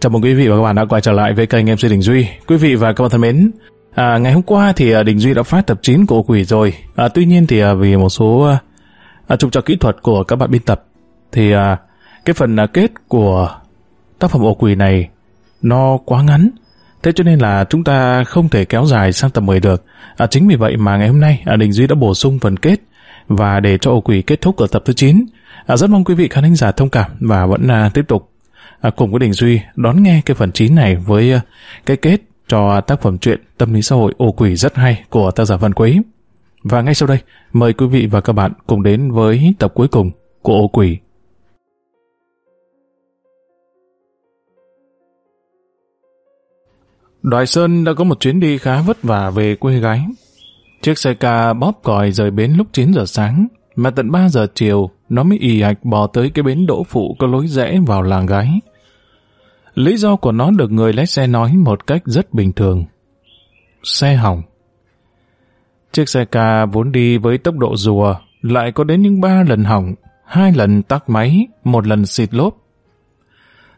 Chào mừng quý vị và các bạn đã quay trở lại với kênh MC Đình Duy. Quý vị và các bạn thân mến, à, ngày hôm qua thì à, Đình Duy đã phát tập 9 của Quỷ rồi. À, tuy nhiên thì à, vì một số à, à, trục trặc kỹ thuật của các bạn biên tập, thì à, cái phần à, kết của tác phẩm Ổ Quỷ này nó quá ngắn. Thế cho nên là chúng ta không thể kéo dài sang tập 10 được. À, chính vì vậy mà ngày hôm nay à, Đình Duy đã bổ sung phần kết và để cho Ổ Quỷ kết thúc ở tập thứ 9. À, rất mong quý vị khán giả thông cảm và vẫn à, tiếp tục à, cùng với Đình Duy đón nghe cái phần 9 này với à, cái kết cho tác phẩm truyện tâm lý xã hội ô quỷ rất hay của tác giả Văn Quế. Và ngay sau đây, mời quý vị và các bạn cùng đến với tập cuối cùng của ô quỷ. Đoài Sơn đã có một chuyến đi khá vất vả về quê gái. Chiếc xe ca bóp còi rời bến lúc 9 giờ sáng, mà tận 3 giờ chiều nó mới ì ạch bò tới cái bến đỗ phụ có lối rẽ vào làng gái. Lý do của nó được người lái xe nói một cách rất bình thường. Xe hỏng. Chiếc xe ca vốn đi với tốc độ rùa lại có đến những ba lần hỏng, hai lần tắt máy, một lần xịt lốp.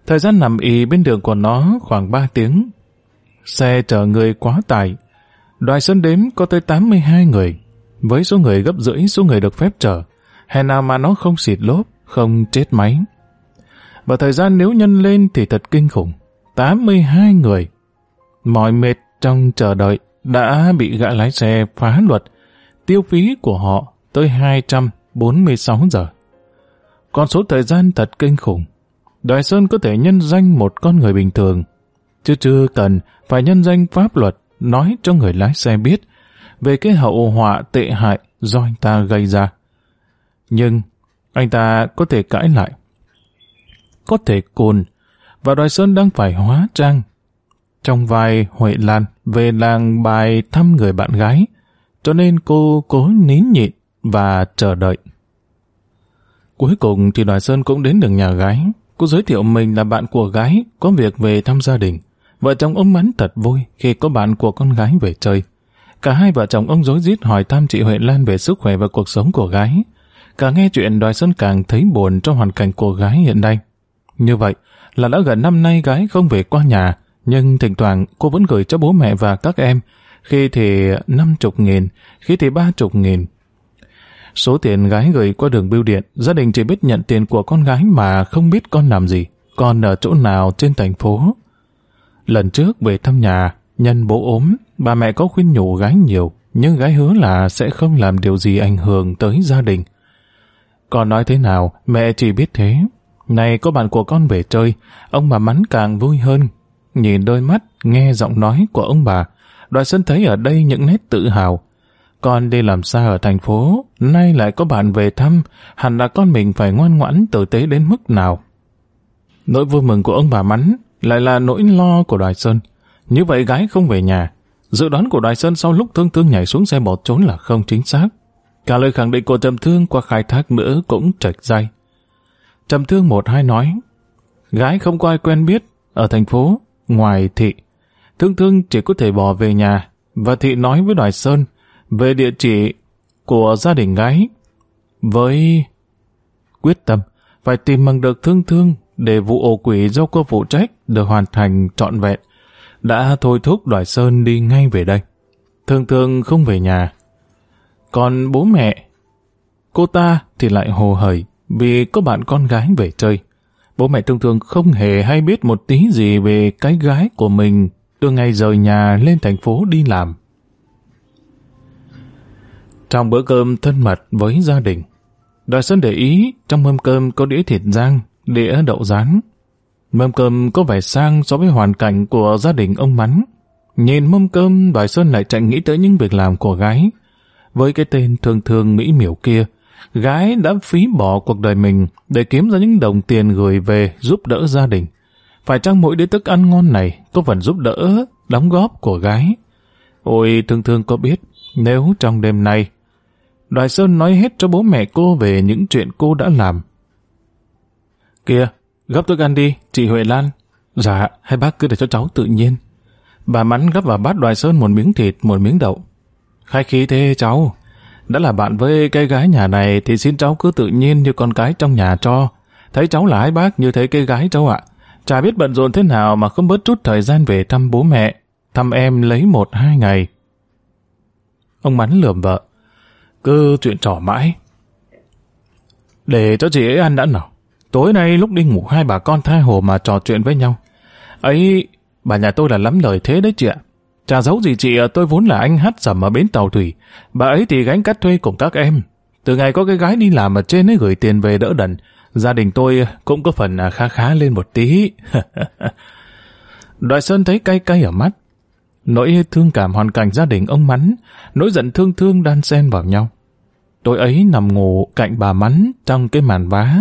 Thời gian nằm ì bên đường của nó khoảng 3 tiếng. Xe chở người quá tải. Đoài sân đếm có tới 82 người, với số người gấp rưỡi số người được phép chở. Hèn nào mà nó không xịt lốp, không chết máy. Và thời gian nếu nhân lên thì thật kinh khủng. 82 người. mỏi mệt trong chờ đợi đã bị gã lái xe phá luật. Tiêu phí của họ tới 246 giờ. Con số thời gian thật kinh khủng. Đoài Sơn có thể nhân danh một con người bình thường, chứ chưa cần phải nhân danh pháp luật nói cho người lái xe biết về cái hậu họa tệ hại do anh ta gây ra. Nhưng anh ta có thể cãi lại. Có thể cồn, và Đoài Sơn đang phải hóa trang. Trong vai Huệ Lan về làng bài thăm người bạn gái, cho nên cô cố nín nhịn và chờ đợi. Cuối cùng thì Đoài Sơn cũng đến được nhà gái. Cô giới thiệu mình là bạn của gái, có việc về thăm gia đình. Vợ chồng ông Mắn thật vui khi có bạn của con gái về chơi. Cả hai vợ chồng ông dối rít hỏi thăm chị Huệ Lan về sức khỏe và cuộc sống của gái. cả nghe chuyện Đoài Sơn càng thấy buồn trong hoàn cảnh của gái hiện nay. Như vậy là đã gần năm nay gái không về qua nhà, nhưng thỉnh thoảng cô vẫn gửi cho bố mẹ và các em, khi thì năm chục nghìn, khi thì ba chục nghìn. Số tiền gái gửi qua đường bưu điện, gia đình chỉ biết nhận tiền của con gái mà không biết con làm gì, con ở chỗ nào trên thành phố. Lần trước về thăm nhà, nhân bố ốm, bà mẹ có khuyên nhủ gái nhiều, nhưng gái hứa là sẽ không làm điều gì ảnh hưởng tới gia đình. Con nói thế nào, mẹ chỉ biết thế. Này có bạn của con về chơi, ông bà mắn càng vui hơn. Nhìn đôi mắt, nghe giọng nói của ông bà, Đoàn Sơn thấy ở đây những nét tự hào. Con đi làm xa ở thành phố, nay lại có bạn về thăm, hẳn là con mình phải ngoan ngoãn tử tế đến mức nào. Nỗi vui mừng của ông bà mắn lại là nỗi lo của Đoài Sơn. Như vậy gái không về nhà. Dự đoán của Đoài Sơn sau lúc thương thương nhảy xuống xe bỏ trốn là không chính xác. Cả lời khẳng định của Trầm Thương qua khai thác nữa cũng trạch dây. Trầm Thương một hai nói, gái không có ai quen biết ở thành phố, ngoài thị. Thương Thương chỉ có thể bỏ về nhà, và thị nói với Đoài Sơn về địa chỉ của gia đình gái. Với quyết tâm, phải tìm bằng được Thương Thương để vụ ổ quỷ do cô phụ trách được hoàn thành trọn vẹn, đã thôi thúc Đoài Sơn đi ngay về đây. thường thường không về nhà, còn bố mẹ, cô ta thì lại hồ hởi vì có bạn con gái về chơi. Bố mẹ thường thường không hề hay biết một tí gì về cái gái của mình từ ngày rời nhà lên thành phố đi làm. Trong bữa cơm thân mật với gia đình, Đoài Sơn để ý trong mâm cơm có đĩa thịt rang, đĩa đậu rán. Mâm cơm có vẻ sang so với hoàn cảnh của gia đình ông Mắn. Nhìn mâm cơm, bà Sơn lại chạy nghĩ tới những việc làm của gái, với cái tên thường thường mỹ miểu kia, gái đã phí bỏ cuộc đời mình để kiếm ra những đồng tiền gửi về giúp đỡ gia đình. Phải chăng mỗi đứa thức ăn ngon này có phần giúp đỡ, đóng góp của gái? Ôi thường thường có biết, nếu trong đêm nay, Đoài Sơn nói hết cho bố mẹ cô về những chuyện cô đã làm. Kìa, gấp thức ăn đi, chị Huệ Lan. Dạ, hai bác cứ để cho cháu tự nhiên. Bà Mắn gấp vào bát Đoài Sơn một miếng thịt, một miếng đậu. Khai khí thế cháu. Đã là bạn với cái gái nhà này thì xin cháu cứ tự nhiên như con cái trong nhà cho. Thấy cháu là hai bác như thấy cái gái cháu ạ. Chả biết bận rộn thế nào mà không bớt chút thời gian về thăm bố mẹ, thăm em lấy một hai ngày. Ông Mắn lườm vợ. Cứ chuyện trò mãi. Để cho chị ấy ăn đã nào. Tối nay lúc đi ngủ hai bà con tha hồ mà trò chuyện với nhau. Ấy, bà nhà tôi là lắm lời thế đấy chị ạ. Chả giấu gì chị, tôi vốn là anh hát sầm ở bến tàu thủy. Bà ấy thì gánh cắt thuê cùng các em. Từ ngày có cái gái đi làm ở trên ấy gửi tiền về đỡ đần, gia đình tôi cũng có phần à, khá khá lên một tí. Đoại Sơn thấy cay cay ở mắt. Nỗi thương cảm hoàn cảnh gia đình ông Mắn, nỗi giận thương thương đan xen vào nhau. Tối ấy nằm ngủ cạnh bà Mắn trong cái màn vá,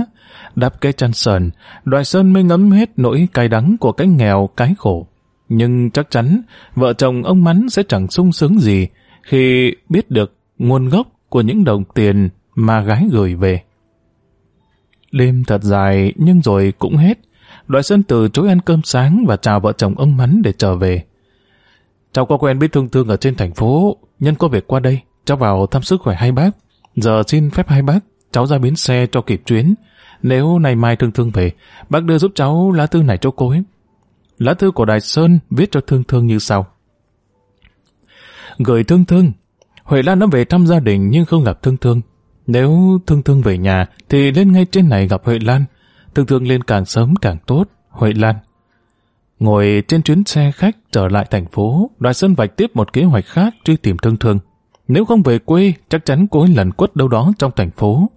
đắp cái chăn sờn, đoài Sơn mới ngấm hết nỗi cay đắng của cái nghèo, cái khổ. Nhưng chắc chắn, vợ chồng ông Mắn sẽ chẳng sung sướng gì khi biết được nguồn gốc của những đồng tiền mà gái gửi về. Đêm thật dài nhưng rồi cũng hết. đoài Sơn từ chối ăn cơm sáng và chào vợ chồng ông Mắn để trở về. Cháu có quen biết thương thương ở trên thành phố, nhân có việc qua đây, cháu vào thăm sức khỏe hai bác. Giờ xin phép hai bác, cháu ra bến xe cho kịp chuyến. Nếu này mai thương thương về, bác đưa giúp cháu lá thư này cho cô ấy. Lá thư của Đại Sơn viết cho thương thương như sau. Gửi thương thương, Huệ Lan đã về thăm gia đình nhưng không gặp thương thương. Nếu thương thương về nhà thì lên ngay trên này gặp Huệ Lan. Thương thương lên càng sớm càng tốt, Huệ Lan. Ngồi trên chuyến xe khách trở lại thành phố, Đoài Sơn vạch tiếp một kế hoạch khác truy tìm thương thương. Nếu không về quê, chắc chắn cô ấy lần quất đâu đó trong thành phố.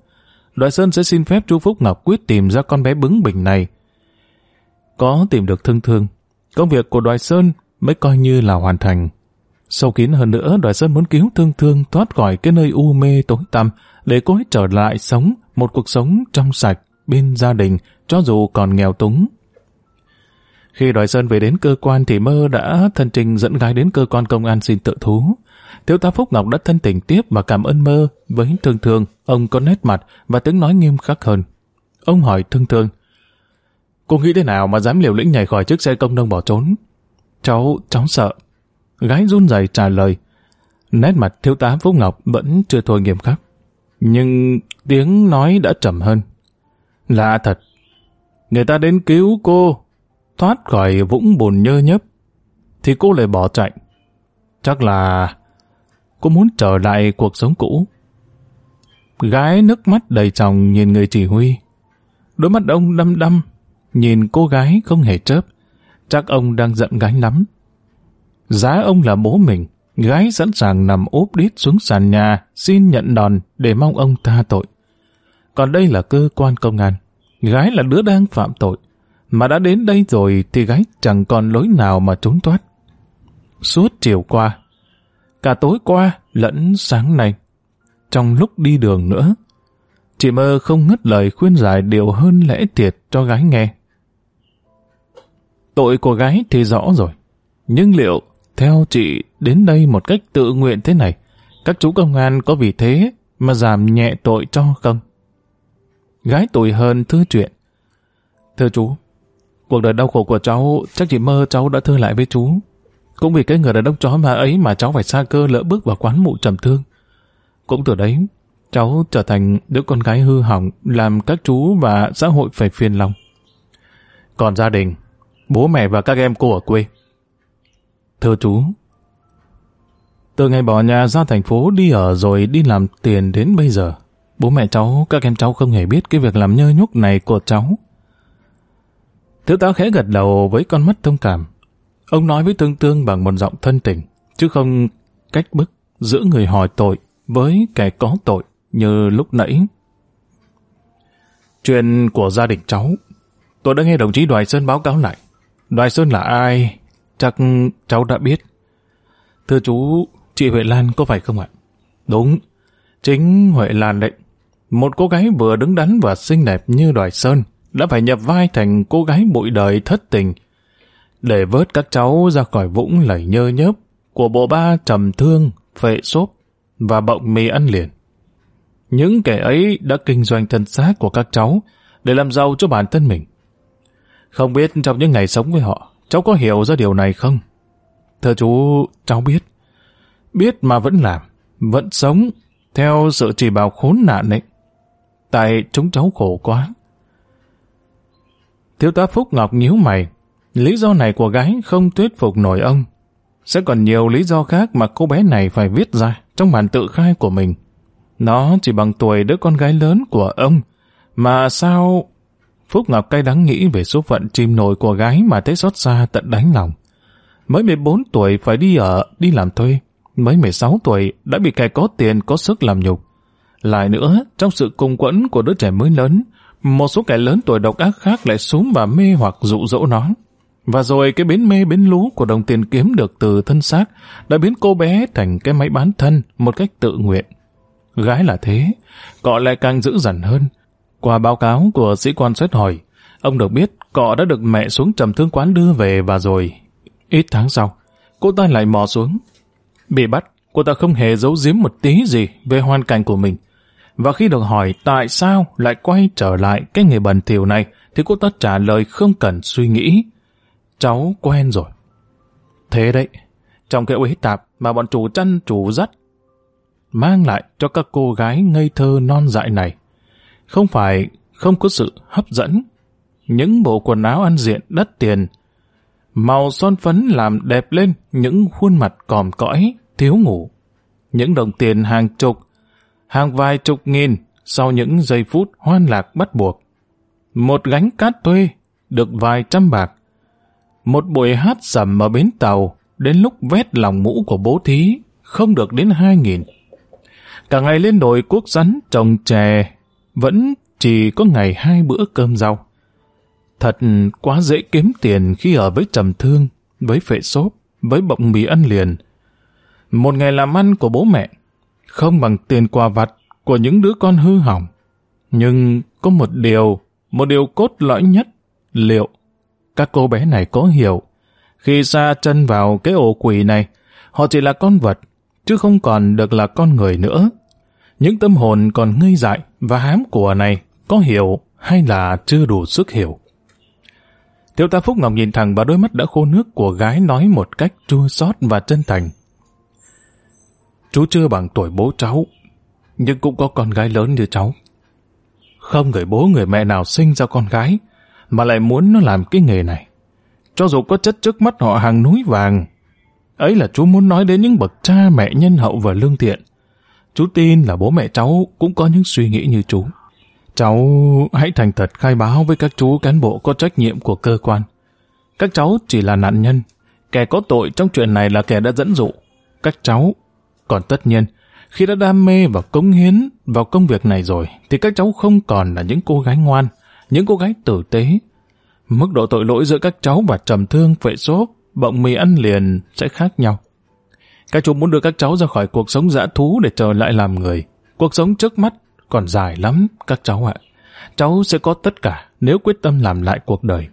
Đoại Sơn sẽ xin phép chú Phúc Ngọc quyết tìm ra con bé bứng bình này. Có tìm được thương thương, công việc của Đoại Sơn mới coi như là hoàn thành. Sâu kín hơn nữa, Đoại Sơn muốn cứu thương thương thoát khỏi cái nơi u mê tối tăm để cô ấy trở lại sống một cuộc sống trong sạch bên gia đình cho dù còn nghèo túng. Khi Đoại Sơn về đến cơ quan thì mơ đã thân trình dẫn gái đến cơ quan công an xin tự thú. Thiếu tá Phúc Ngọc đã thân tình tiếp và cảm ơn mơ với thương thương. Ông có nét mặt và tiếng nói nghiêm khắc hơn. Ông hỏi thương thương. Cô nghĩ thế nào mà dám liều lĩnh nhảy khỏi chiếc xe công nông bỏ trốn? Cháu, cháu sợ. Gái run rẩy trả lời. Nét mặt thiếu tá Phúc Ngọc vẫn chưa thôi nghiêm khắc. Nhưng tiếng nói đã trầm hơn. Lạ thật. Người ta đến cứu cô, thoát khỏi vũng bùn nhơ nhấp, thì cô lại bỏ chạy. Chắc là cô muốn trở lại cuộc sống cũ. Gái nước mắt đầy tròng nhìn người chỉ huy. Đôi mắt ông đăm đăm, nhìn cô gái không hề chớp. Chắc ông đang giận gái lắm. Giá ông là bố mình, gái sẵn sàng nằm úp đít xuống sàn nhà xin nhận đòn để mong ông tha tội. Còn đây là cơ quan công an. Gái là đứa đang phạm tội. Mà đã đến đây rồi thì gái chẳng còn lối nào mà trốn thoát. Suốt chiều qua, cả tối qua lẫn sáng nay, trong lúc đi đường nữa, chị mơ không ngất lời khuyên giải điều hơn lẽ thiệt cho gái nghe. Tội của gái thì rõ rồi, nhưng liệu theo chị đến đây một cách tự nguyện thế này, các chú công an có vì thế mà giảm nhẹ tội cho không? Gái tuổi hơn thư chuyện. Thưa chú, cuộc đời đau khổ của cháu chắc chị mơ cháu đã thưa lại với chú. Cũng vì cái người đàn ông chó mà ấy mà cháu phải xa cơ lỡ bước vào quán mụ trầm thương. Cũng từ đấy, cháu trở thành đứa con gái hư hỏng làm các chú và xã hội phải phiền lòng. Còn gia đình, bố mẹ và các em cô ở quê. Thưa chú, từ ngày bỏ nhà ra thành phố đi ở rồi đi làm tiền đến bây giờ, bố mẹ cháu, các em cháu không hề biết cái việc làm nhơ nhúc này của cháu. Thiếu tá khẽ gật đầu với con mắt thông cảm. Ông nói với Tương Tương bằng một giọng thân tình, chứ không cách bức giữa người hỏi tội với kẻ có tội như lúc nãy. Chuyện của gia đình cháu, tôi đã nghe đồng chí Đoài Sơn báo cáo lại. Đoài Sơn là ai? Chắc cháu đã biết. Thưa chú, chị Huệ Lan có phải không ạ? Đúng, chính Huệ Lan đấy. Một cô gái vừa đứng đắn và xinh đẹp như Đoài Sơn đã phải nhập vai thành cô gái bụi đời thất tình để vớt các cháu ra khỏi vũng lầy nhơ nhớp của bộ ba trầm thương, phệ xốp và bọng mì ăn liền. Những kẻ ấy đã kinh doanh thân xác của các cháu để làm giàu cho bản thân mình. Không biết trong những ngày sống với họ, cháu có hiểu ra điều này không? Thưa chú, cháu biết. Biết mà vẫn làm, vẫn sống, theo sự chỉ bảo khốn nạn ấy. Tại chúng cháu khổ quá. Thiếu tá Phúc Ngọc nhíu mày. Lý do này của gái không thuyết phục nổi ông. Sẽ còn nhiều lý do khác mà cô bé này phải viết ra trong bản tự khai của mình. Nó chỉ bằng tuổi đứa con gái lớn của ông. Mà sao... Phúc Ngọc cay đắng nghĩ về số phận chim nổi của gái mà thấy xót xa tận đánh lòng. Mới 14 tuổi phải đi ở, đi làm thuê. Mới 16 tuổi đã bị kẻ có tiền có sức làm nhục. Lại nữa, trong sự cung quẫn của đứa trẻ mới lớn, một số kẻ lớn tuổi độc ác khác lại xuống và mê hoặc dụ dỗ nó. Và rồi cái bến mê bến lú của đồng tiền kiếm được từ thân xác đã biến cô bé thành cái máy bán thân một cách tự nguyện. Gái là thế, cọ lại càng dữ dằn hơn. Qua báo cáo của sĩ quan xét hỏi, ông được biết cọ đã được mẹ xuống trầm thương quán đưa về và rồi. Ít tháng sau, cô ta lại mò xuống. Bị bắt, cô ta không hề giấu giếm một tí gì về hoàn cảnh của mình. Và khi được hỏi tại sao lại quay trở lại cái nghề bẩn thỉu này, thì cô ta trả lời không cần suy nghĩ. Cháu quen rồi. Thế đấy, trong cái uế tạp mà bọn chủ chăn chủ dắt mang lại cho các cô gái ngây thơ non dại này. Không phải không có sự hấp dẫn. Những bộ quần áo ăn diện đắt tiền, màu son phấn làm đẹp lên những khuôn mặt còm cõi, thiếu ngủ. Những đồng tiền hàng chục, hàng vài chục nghìn sau những giây phút hoan lạc bắt buộc. Một gánh cát thuê được vài trăm bạc. Một buổi hát sầm ở bến tàu đến lúc vét lòng mũ của bố thí không được đến hai nghìn. Cả ngày lên đồi cuốc rắn trồng chè vẫn chỉ có ngày hai bữa cơm rau. Thật quá dễ kiếm tiền khi ở với trầm thương, với phệ xốp, với bọng mì ăn liền. Một ngày làm ăn của bố mẹ không bằng tiền quà vặt của những đứa con hư hỏng. Nhưng có một điều, một điều cốt lõi nhất, liệu các cô bé này có hiểu khi xa chân vào cái ổ quỷ này, họ chỉ là con vật, chứ không còn được là con người nữa. Những tâm hồn còn ngây dại và hám của này có hiểu hay là chưa đủ sức hiểu. Thiếu tá Phúc Ngọc nhìn thẳng vào đôi mắt đã khô nước của gái nói một cách chua xót và chân thành. Chú chưa bằng tuổi bố cháu, nhưng cũng có con gái lớn như cháu. Không người bố người mẹ nào sinh ra con gái, mà lại muốn nó làm cái nghề này. Cho dù có chất trước mắt họ hàng núi vàng, ấy là chú muốn nói đến những bậc cha mẹ nhân hậu và lương thiện. Chú tin là bố mẹ cháu cũng có những suy nghĩ như chú. Cháu hãy thành thật khai báo với các chú cán bộ có trách nhiệm của cơ quan. Các cháu chỉ là nạn nhân. Kẻ có tội trong chuyện này là kẻ đã dẫn dụ. Các cháu. Còn tất nhiên, khi đã đam mê và cống hiến vào công việc này rồi, thì các cháu không còn là những cô gái ngoan, những cô gái tử tế. Mức độ tội lỗi giữa các cháu và trầm thương, vệ sốt bọng mì ăn liền sẽ khác nhau. Các chú muốn đưa các cháu ra khỏi cuộc sống dã thú để trở lại làm người. Cuộc sống trước mắt còn dài lắm, các cháu ạ. Cháu sẽ có tất cả nếu quyết tâm làm lại cuộc đời.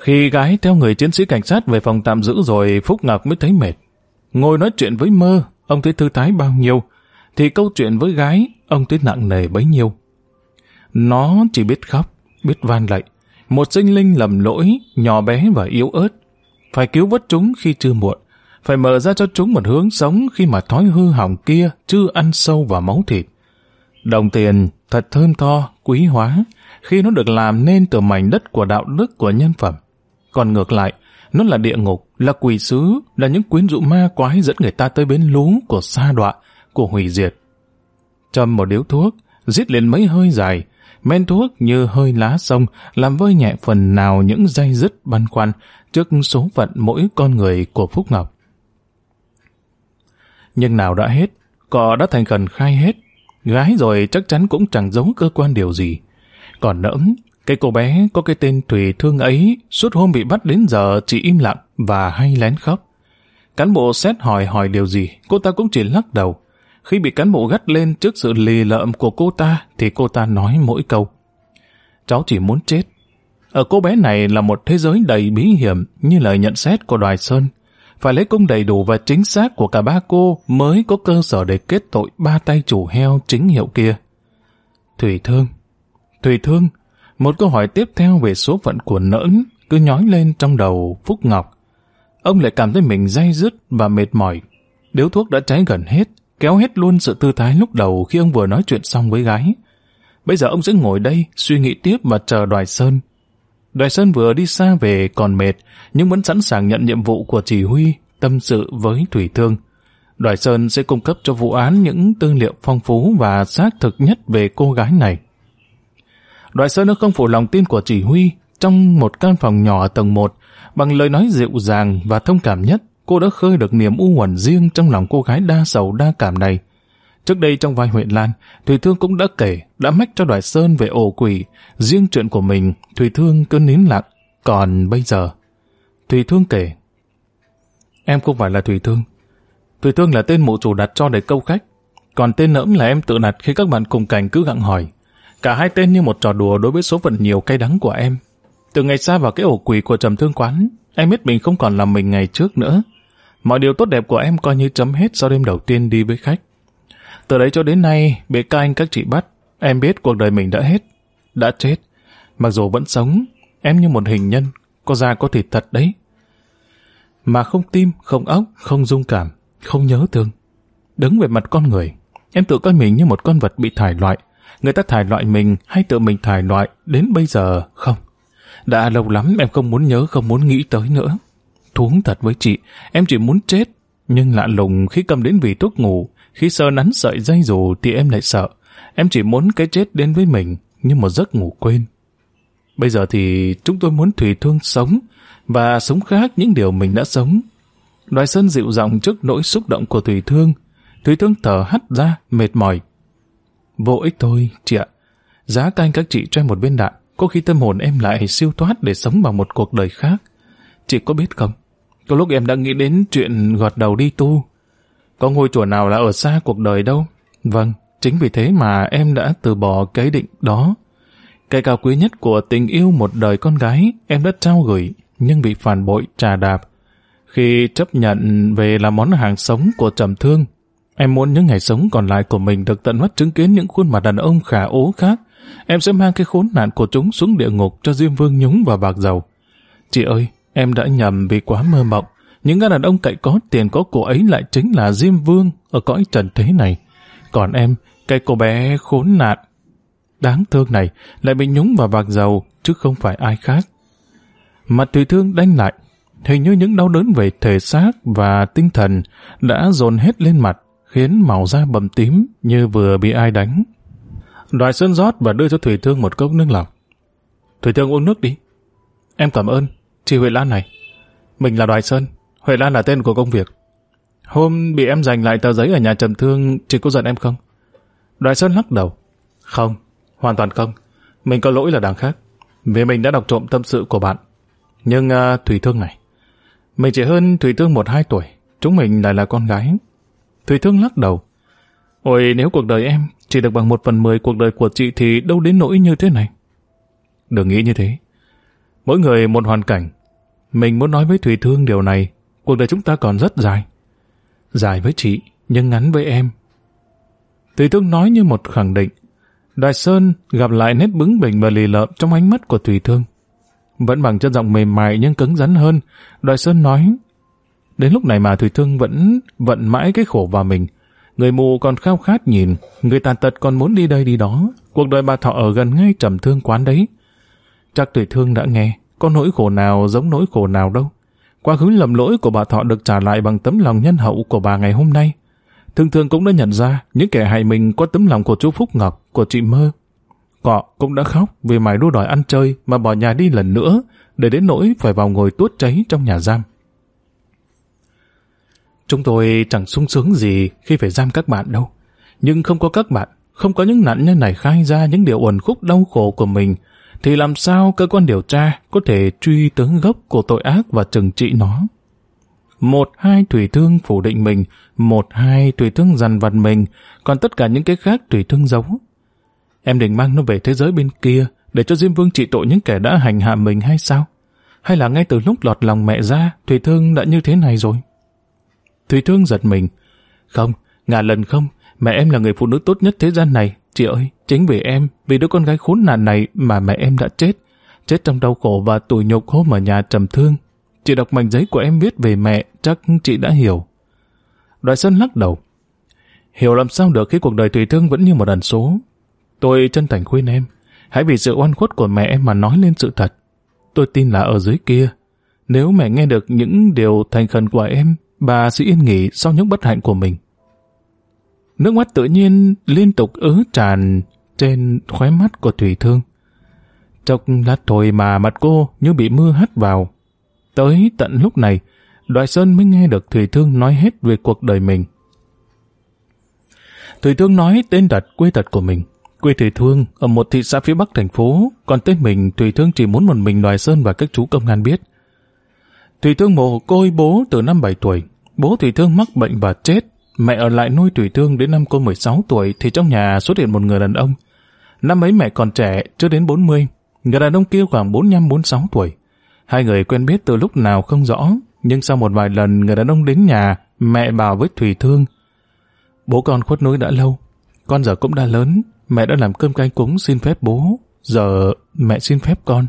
Khi gái theo người chiến sĩ cảnh sát về phòng tạm giữ rồi, Phúc Ngọc mới thấy mệt. Ngồi nói chuyện với mơ, ông thấy thư thái bao nhiêu, thì câu chuyện với gái, ông thấy nặng nề bấy nhiêu. Nó chỉ biết khóc, biết van lạy. Một sinh linh lầm lỗi, nhỏ bé và yếu ớt. Phải cứu vớt chúng khi chưa muộn phải mở ra cho chúng một hướng sống khi mà thói hư hỏng kia chưa ăn sâu vào máu thịt. Đồng tiền thật thơm tho, quý hóa, khi nó được làm nên từ mảnh đất của đạo đức của nhân phẩm. Còn ngược lại, nó là địa ngục, là quỷ sứ, là những quyến rũ ma quái dẫn người ta tới bến lú của sa đọa, của hủy diệt. Châm một điếu thuốc, giết lên mấy hơi dài, men thuốc như hơi lá sông làm vơi nhẹ phần nào những dây dứt băn khoăn trước số phận mỗi con người của Phúc Ngọc. Nhưng nào đã hết, cỏ đã thành khẩn khai hết. Gái rồi chắc chắn cũng chẳng giấu cơ quan điều gì. Còn nỡm, cái cô bé có cái tên Thủy Thương ấy suốt hôm bị bắt đến giờ chỉ im lặng và hay lén khóc. Cán bộ xét hỏi hỏi điều gì, cô ta cũng chỉ lắc đầu. Khi bị cán bộ gắt lên trước sự lì lợm của cô ta thì cô ta nói mỗi câu. Cháu chỉ muốn chết. Ở cô bé này là một thế giới đầy bí hiểm như lời nhận xét của Đoài Sơn phải lấy công đầy đủ và chính xác của cả ba cô mới có cơ sở để kết tội ba tay chủ heo chính hiệu kia. Thủy Thương Thủy Thương, một câu hỏi tiếp theo về số phận của nỡn cứ nhói lên trong đầu Phúc Ngọc. Ông lại cảm thấy mình day dứt và mệt mỏi. Điếu thuốc đã cháy gần hết, kéo hết luôn sự tư thái lúc đầu khi ông vừa nói chuyện xong với gái. Bây giờ ông sẽ ngồi đây, suy nghĩ tiếp và chờ Đoài Sơn. Đoài Sơn vừa đi xa về còn mệt, nhưng vẫn sẵn sàng nhận nhiệm vụ của chỉ huy, tâm sự với Thủy Thương. Đoài Sơn sẽ cung cấp cho vụ án những tư liệu phong phú và xác thực nhất về cô gái này. Đoài Sơn đã không phụ lòng tin của chỉ huy, trong một căn phòng nhỏ ở tầng 1, bằng lời nói dịu dàng và thông cảm nhất, cô đã khơi được niềm u uẩn riêng trong lòng cô gái đa sầu đa cảm này. Trước đây trong vai huyện Lan, Thùy Thương cũng đã kể, đã mách cho Đoài Sơn về ổ quỷ, riêng chuyện của mình, Thùy Thương cứ nín lặng. Còn bây giờ, Thùy Thương kể, Em không phải là Thùy Thương. Thùy Thương là tên mụ chủ đặt cho để câu khách, còn tên nỡm là em tự đặt khi các bạn cùng cảnh cứ gặng hỏi. Cả hai tên như một trò đùa đối với số phận nhiều cay đắng của em. Từ ngày xa vào cái ổ quỷ của trầm thương quán, em biết mình không còn là mình ngày trước nữa. Mọi điều tốt đẹp của em coi như chấm hết sau đêm đầu tiên đi với khách. Từ đấy cho đến nay, bị các anh các chị bắt, em biết cuộc đời mình đã hết, đã chết. Mặc dù vẫn sống, em như một hình nhân, có da có thịt thật đấy. Mà không tim, không óc, không dung cảm, không nhớ thương. Đứng về mặt con người, em tự coi mình như một con vật bị thải loại. Người ta thải loại mình hay tự mình thải loại đến bây giờ không. Đã lâu lắm em không muốn nhớ, không muốn nghĩ tới nữa. Thuống thật với chị, em chỉ muốn chết. Nhưng lạ lùng khi cầm đến vì thuốc ngủ, khi sơ nắn sợi dây dù thì em lại sợ. Em chỉ muốn cái chết đến với mình nhưng một giấc ngủ quên. Bây giờ thì chúng tôi muốn Thủy Thương sống và sống khác những điều mình đã sống. Đoài Sơn dịu giọng trước nỗi xúc động của Thủy Thương. Thủy Thương thở hắt ra, mệt mỏi. Vô ích thôi, chị ạ. Giá canh các chị cho em một viên đạn, có khi tâm hồn em lại siêu thoát để sống bằng một cuộc đời khác. Chị có biết không? Có lúc em đã nghĩ đến chuyện gọt đầu đi tu. Có ngôi chùa nào là ở xa cuộc đời đâu. Vâng, chính vì thế mà em đã từ bỏ cái định đó. Cái cao quý nhất của tình yêu một đời con gái em đã trao gửi, nhưng bị phản bội trà đạp. Khi chấp nhận về làm món hàng sống của trầm thương, em muốn những ngày sống còn lại của mình được tận mắt chứng kiến những khuôn mặt đàn ông khả ố khác. Em sẽ mang cái khốn nạn của chúng xuống địa ngục cho Diêm Vương nhúng và bạc dầu. Chị ơi, em đã nhầm vì quá mơ mộng. Những gã đàn ông cậy có tiền có của ấy lại chính là Diêm Vương ở cõi trần thế này. Còn em, cái cô bé khốn nạn, đáng thương này lại bị nhúng vào bạc dầu chứ không phải ai khác. Mặt tùy thương đánh lại, hình như những đau đớn về thể xác và tinh thần đã dồn hết lên mặt, khiến màu da bầm tím như vừa bị ai đánh. Đoài Sơn rót và đưa cho Thủy Thương một cốc nước lọc. Thủy Thương uống nước đi. Em cảm ơn, chị Huệ Lan này. Mình là Đoài Sơn, Huệ Lan là tên của công việc. Hôm bị em giành lại tờ giấy ở nhà Trầm Thương, chị có giận em không? Đoài Sơn lắc đầu. Không, hoàn toàn không. Mình có lỗi là đằng khác. Vì mình đã đọc trộm tâm sự của bạn. Nhưng à, uh, Thủy Thương này, mình chỉ hơn Thủy Thương một hai tuổi. Chúng mình lại là con gái. Thủy Thương lắc đầu. Ôi nếu cuộc đời em chỉ được bằng một phần mười cuộc đời của chị thì đâu đến nỗi như thế này. Đừng nghĩ như thế. Mỗi người một hoàn cảnh. Mình muốn nói với Thủy Thương điều này cuộc đời chúng ta còn rất dài. Dài với chị, nhưng ngắn với em. Thủy Thương nói như một khẳng định. Đại Sơn gặp lại nét bứng bỉnh và lì lợm trong ánh mắt của Thủy Thương. Vẫn bằng chân giọng mềm mại nhưng cứng rắn hơn, Đại Sơn nói Đến lúc này mà Thủy Thương vẫn vận mãi cái khổ vào mình. Người mù còn khao khát nhìn, người tàn tật còn muốn đi đây đi đó. Cuộc đời bà Thọ ở gần ngay trầm thương quán đấy. Chắc Thủy Thương đã nghe, có nỗi khổ nào giống nỗi khổ nào đâu. Quá khứ lầm lỗi của bà Thọ được trả lại bằng tấm lòng nhân hậu của bà ngày hôm nay. Thường thường cũng đã nhận ra những kẻ hại mình có tấm lòng của chú Phúc Ngọc, của chị Mơ. Cọ cũng đã khóc vì mày đua đòi ăn chơi mà bỏ nhà đi lần nữa để đến nỗi phải vào ngồi tuốt cháy trong nhà giam. Chúng tôi chẳng sung sướng gì khi phải giam các bạn đâu. Nhưng không có các bạn, không có những nạn nhân này khai ra những điều uẩn khúc đau khổ của mình, thì làm sao cơ quan điều tra có thể truy tướng gốc của tội ác và trừng trị nó? Một hai thủy thương phủ định mình, một hai thủy thương dằn vặt mình, còn tất cả những cái khác thủy thương giấu. Em định mang nó về thế giới bên kia để cho Diêm Vương trị tội những kẻ đã hành hạ mình hay sao? Hay là ngay từ lúc lọt lòng mẹ ra, Thủy Thương đã như thế này rồi? Thủy Thương giật mình. Không, ngàn lần không, mẹ em là người phụ nữ tốt nhất thế gian này. Chị ơi, chính vì em, vì đứa con gái khốn nạn này mà mẹ em đã chết. Chết trong đau khổ và tủi nhục hôm ở nhà trầm thương. Chị đọc mảnh giấy của em viết về mẹ, chắc chị đã hiểu. Đoại Sơn lắc đầu. Hiểu làm sao được khi cuộc đời tùy Thương vẫn như một ẩn số. Tôi chân thành khuyên em, hãy vì sự oan khuất của mẹ em mà nói lên sự thật. Tôi tin là ở dưới kia, nếu mẹ nghe được những điều thành khẩn của em, bà sẽ yên nghỉ sau những bất hạnh của mình. Nước mắt tự nhiên liên tục ứ tràn trên khóe mắt của Thủy Thương. Chốc lát thôi mà mặt cô như bị mưa hắt vào. Tới tận lúc này, Đoại Sơn mới nghe được Thủy Thương nói hết về cuộc đời mình. Thủy Thương nói tên đặt quê thật của mình. Quê Thủy Thương ở một thị xã phía bắc thành phố, còn tên mình Thủy Thương chỉ muốn một mình Đoại Sơn và các chú công an biết. Thủy Thương mồ côi bố từ năm 7 tuổi. Bố Thủy Thương mắc bệnh và chết. Mẹ ở lại nuôi Thủy Thương đến năm cô 16 tuổi thì trong nhà xuất hiện một người đàn ông. Năm ấy mẹ còn trẻ, chưa đến 40. Người đàn ông kia khoảng 45-46 tuổi. Hai người quen biết từ lúc nào không rõ, nhưng sau một vài lần người đàn ông đến nhà, mẹ bảo với Thủy Thương. Bố con khuất núi đã lâu, con giờ cũng đã lớn, mẹ đã làm cơm canh cúng xin phép bố, giờ mẹ xin phép con.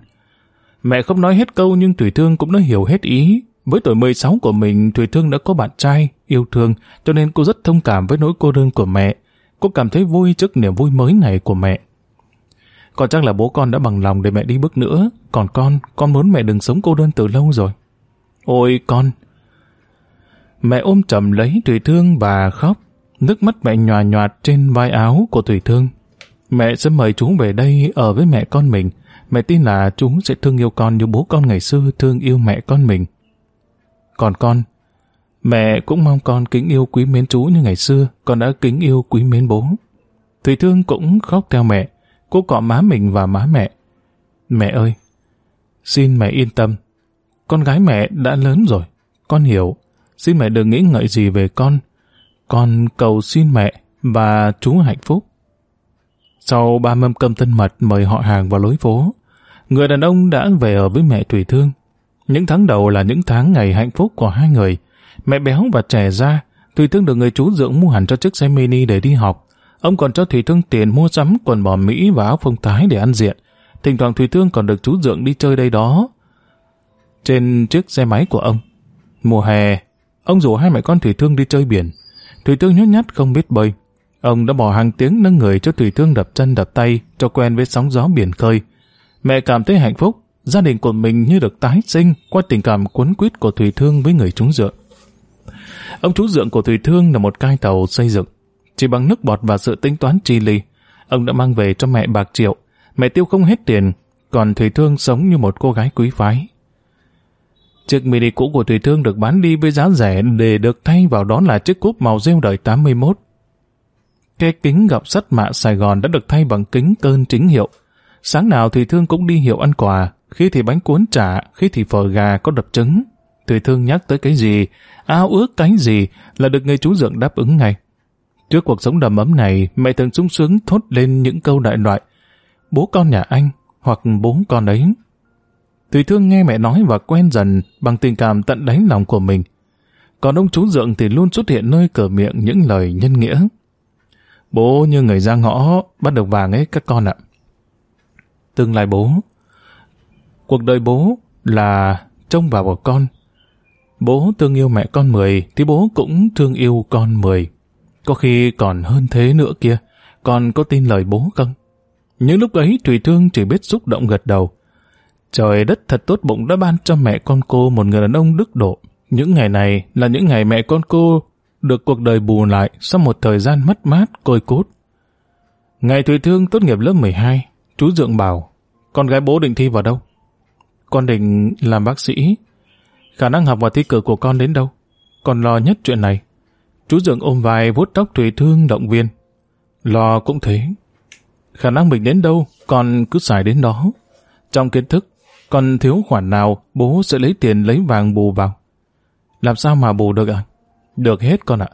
Mẹ không nói hết câu nhưng Thủy Thương cũng đã hiểu hết ý. Với tuổi 16 của mình, Thủy Thương đã có bạn trai, yêu thương, cho nên cô rất thông cảm với nỗi cô đơn của mẹ. Cô cảm thấy vui trước niềm vui mới này của mẹ. Còn chắc là bố con đã bằng lòng để mẹ đi bước nữa. Còn con, con muốn mẹ đừng sống cô đơn từ lâu rồi. Ôi con! Mẹ ôm chầm lấy Thủy Thương và khóc. Nước mắt mẹ nhòa nhòa trên vai áo của Thủy Thương. Mẹ sẽ mời chú về đây ở với mẹ con mình. Mẹ tin là chú sẽ thương yêu con như bố con ngày xưa thương yêu mẹ con mình. Còn con, mẹ cũng mong con kính yêu quý mến chú như ngày xưa con đã kính yêu quý mến bố. Thủy Thương cũng khóc theo mẹ. Cô cọ má mình và má mẹ. Mẹ ơi, xin mẹ yên tâm. Con gái mẹ đã lớn rồi. Con hiểu. Xin mẹ đừng nghĩ ngợi gì về con. Con cầu xin mẹ và chú hạnh phúc. Sau ba mâm cơm thân mật mời họ hàng vào lối phố, người đàn ông đã về ở với mẹ Thủy Thương. Những tháng đầu là những tháng ngày hạnh phúc của hai người. Mẹ béo và trẻ ra, Thủy Thương được người chú dưỡng mua hẳn cho chiếc xe mini để đi học. Ông còn cho Thủy Thương tiền mua sắm quần bò Mỹ và áo phông tái để ăn diện. Thỉnh thoảng Thủy Thương còn được chú dưỡng đi chơi đây đó. Trên chiếc xe máy của ông. Mùa hè, ông rủ hai mẹ con Thủy Thương đi chơi biển. Thủy Thương nhút nhát không biết bơi. Ông đã bỏ hàng tiếng nâng người cho Thủy Thương đập chân đập tay cho quen với sóng gió biển khơi. Mẹ cảm thấy hạnh phúc, gia đình của mình như được tái sinh qua tình cảm cuốn quýt của Thủy Thương với người chú dượng. Ông chú dượng của Thủy Thương là một cai tàu xây dựng. Chỉ bằng nước bọt và sự tính toán chi ly, ông đã mang về cho mẹ bạc triệu. Mẹ tiêu không hết tiền, còn Thủy Thương sống như một cô gái quý phái. Chiếc mini cũ của Thủy Thương được bán đi với giá rẻ để được thay vào đó là chiếc cúp màu rêu đời 81. Cái kính gặp sắt mạ Sài Gòn đã được thay bằng kính cơn chính hiệu. Sáng nào Thủy Thương cũng đi hiệu ăn quà, khi thì bánh cuốn chả, khi thì phở gà có đập trứng. Thủy Thương nhắc tới cái gì, ao ước cái gì là được người chú dượng đáp ứng ngay. Trước cuộc sống đầm ấm này, mẹ thường sung sướng thốt lên những câu đại loại. Bố con nhà anh, hoặc bố con ấy. Thủy Thương nghe mẹ nói và quen dần bằng tình cảm tận đáy lòng của mình. Còn ông chú dượng thì luôn xuất hiện nơi cửa miệng những lời nhân nghĩa. Bố như người ra ngõ bắt được vàng ấy các con ạ. Tương lai bố. Cuộc đời bố là trông vào một con. Bố thương yêu mẹ con mười thì bố cũng thương yêu con mười. Có khi còn hơn thế nữa kia. Con có tin lời bố không? Những lúc ấy Thủy Thương chỉ biết xúc động gật đầu. Trời đất thật tốt bụng đã ban cho mẹ con cô một người đàn ông đức độ. Những ngày này là những ngày mẹ con cô được cuộc đời bù lại sau một thời gian mất mát, côi cốt. Ngày Thủy Thương tốt nghiệp lớp 12, chú Dượng bảo, con gái bố định thi vào đâu? Con định làm bác sĩ. Khả năng học và thi cử của con đến đâu? Con lo nhất chuyện này. Chú Dượng ôm vai vuốt tóc Thủy Thương động viên. Lo cũng thế. Khả năng mình đến đâu, con cứ xài đến đó. Trong kiến thức, con thiếu khoản nào, bố sẽ lấy tiền lấy vàng bù vào. Làm sao mà bù được à? Được hết con ạ.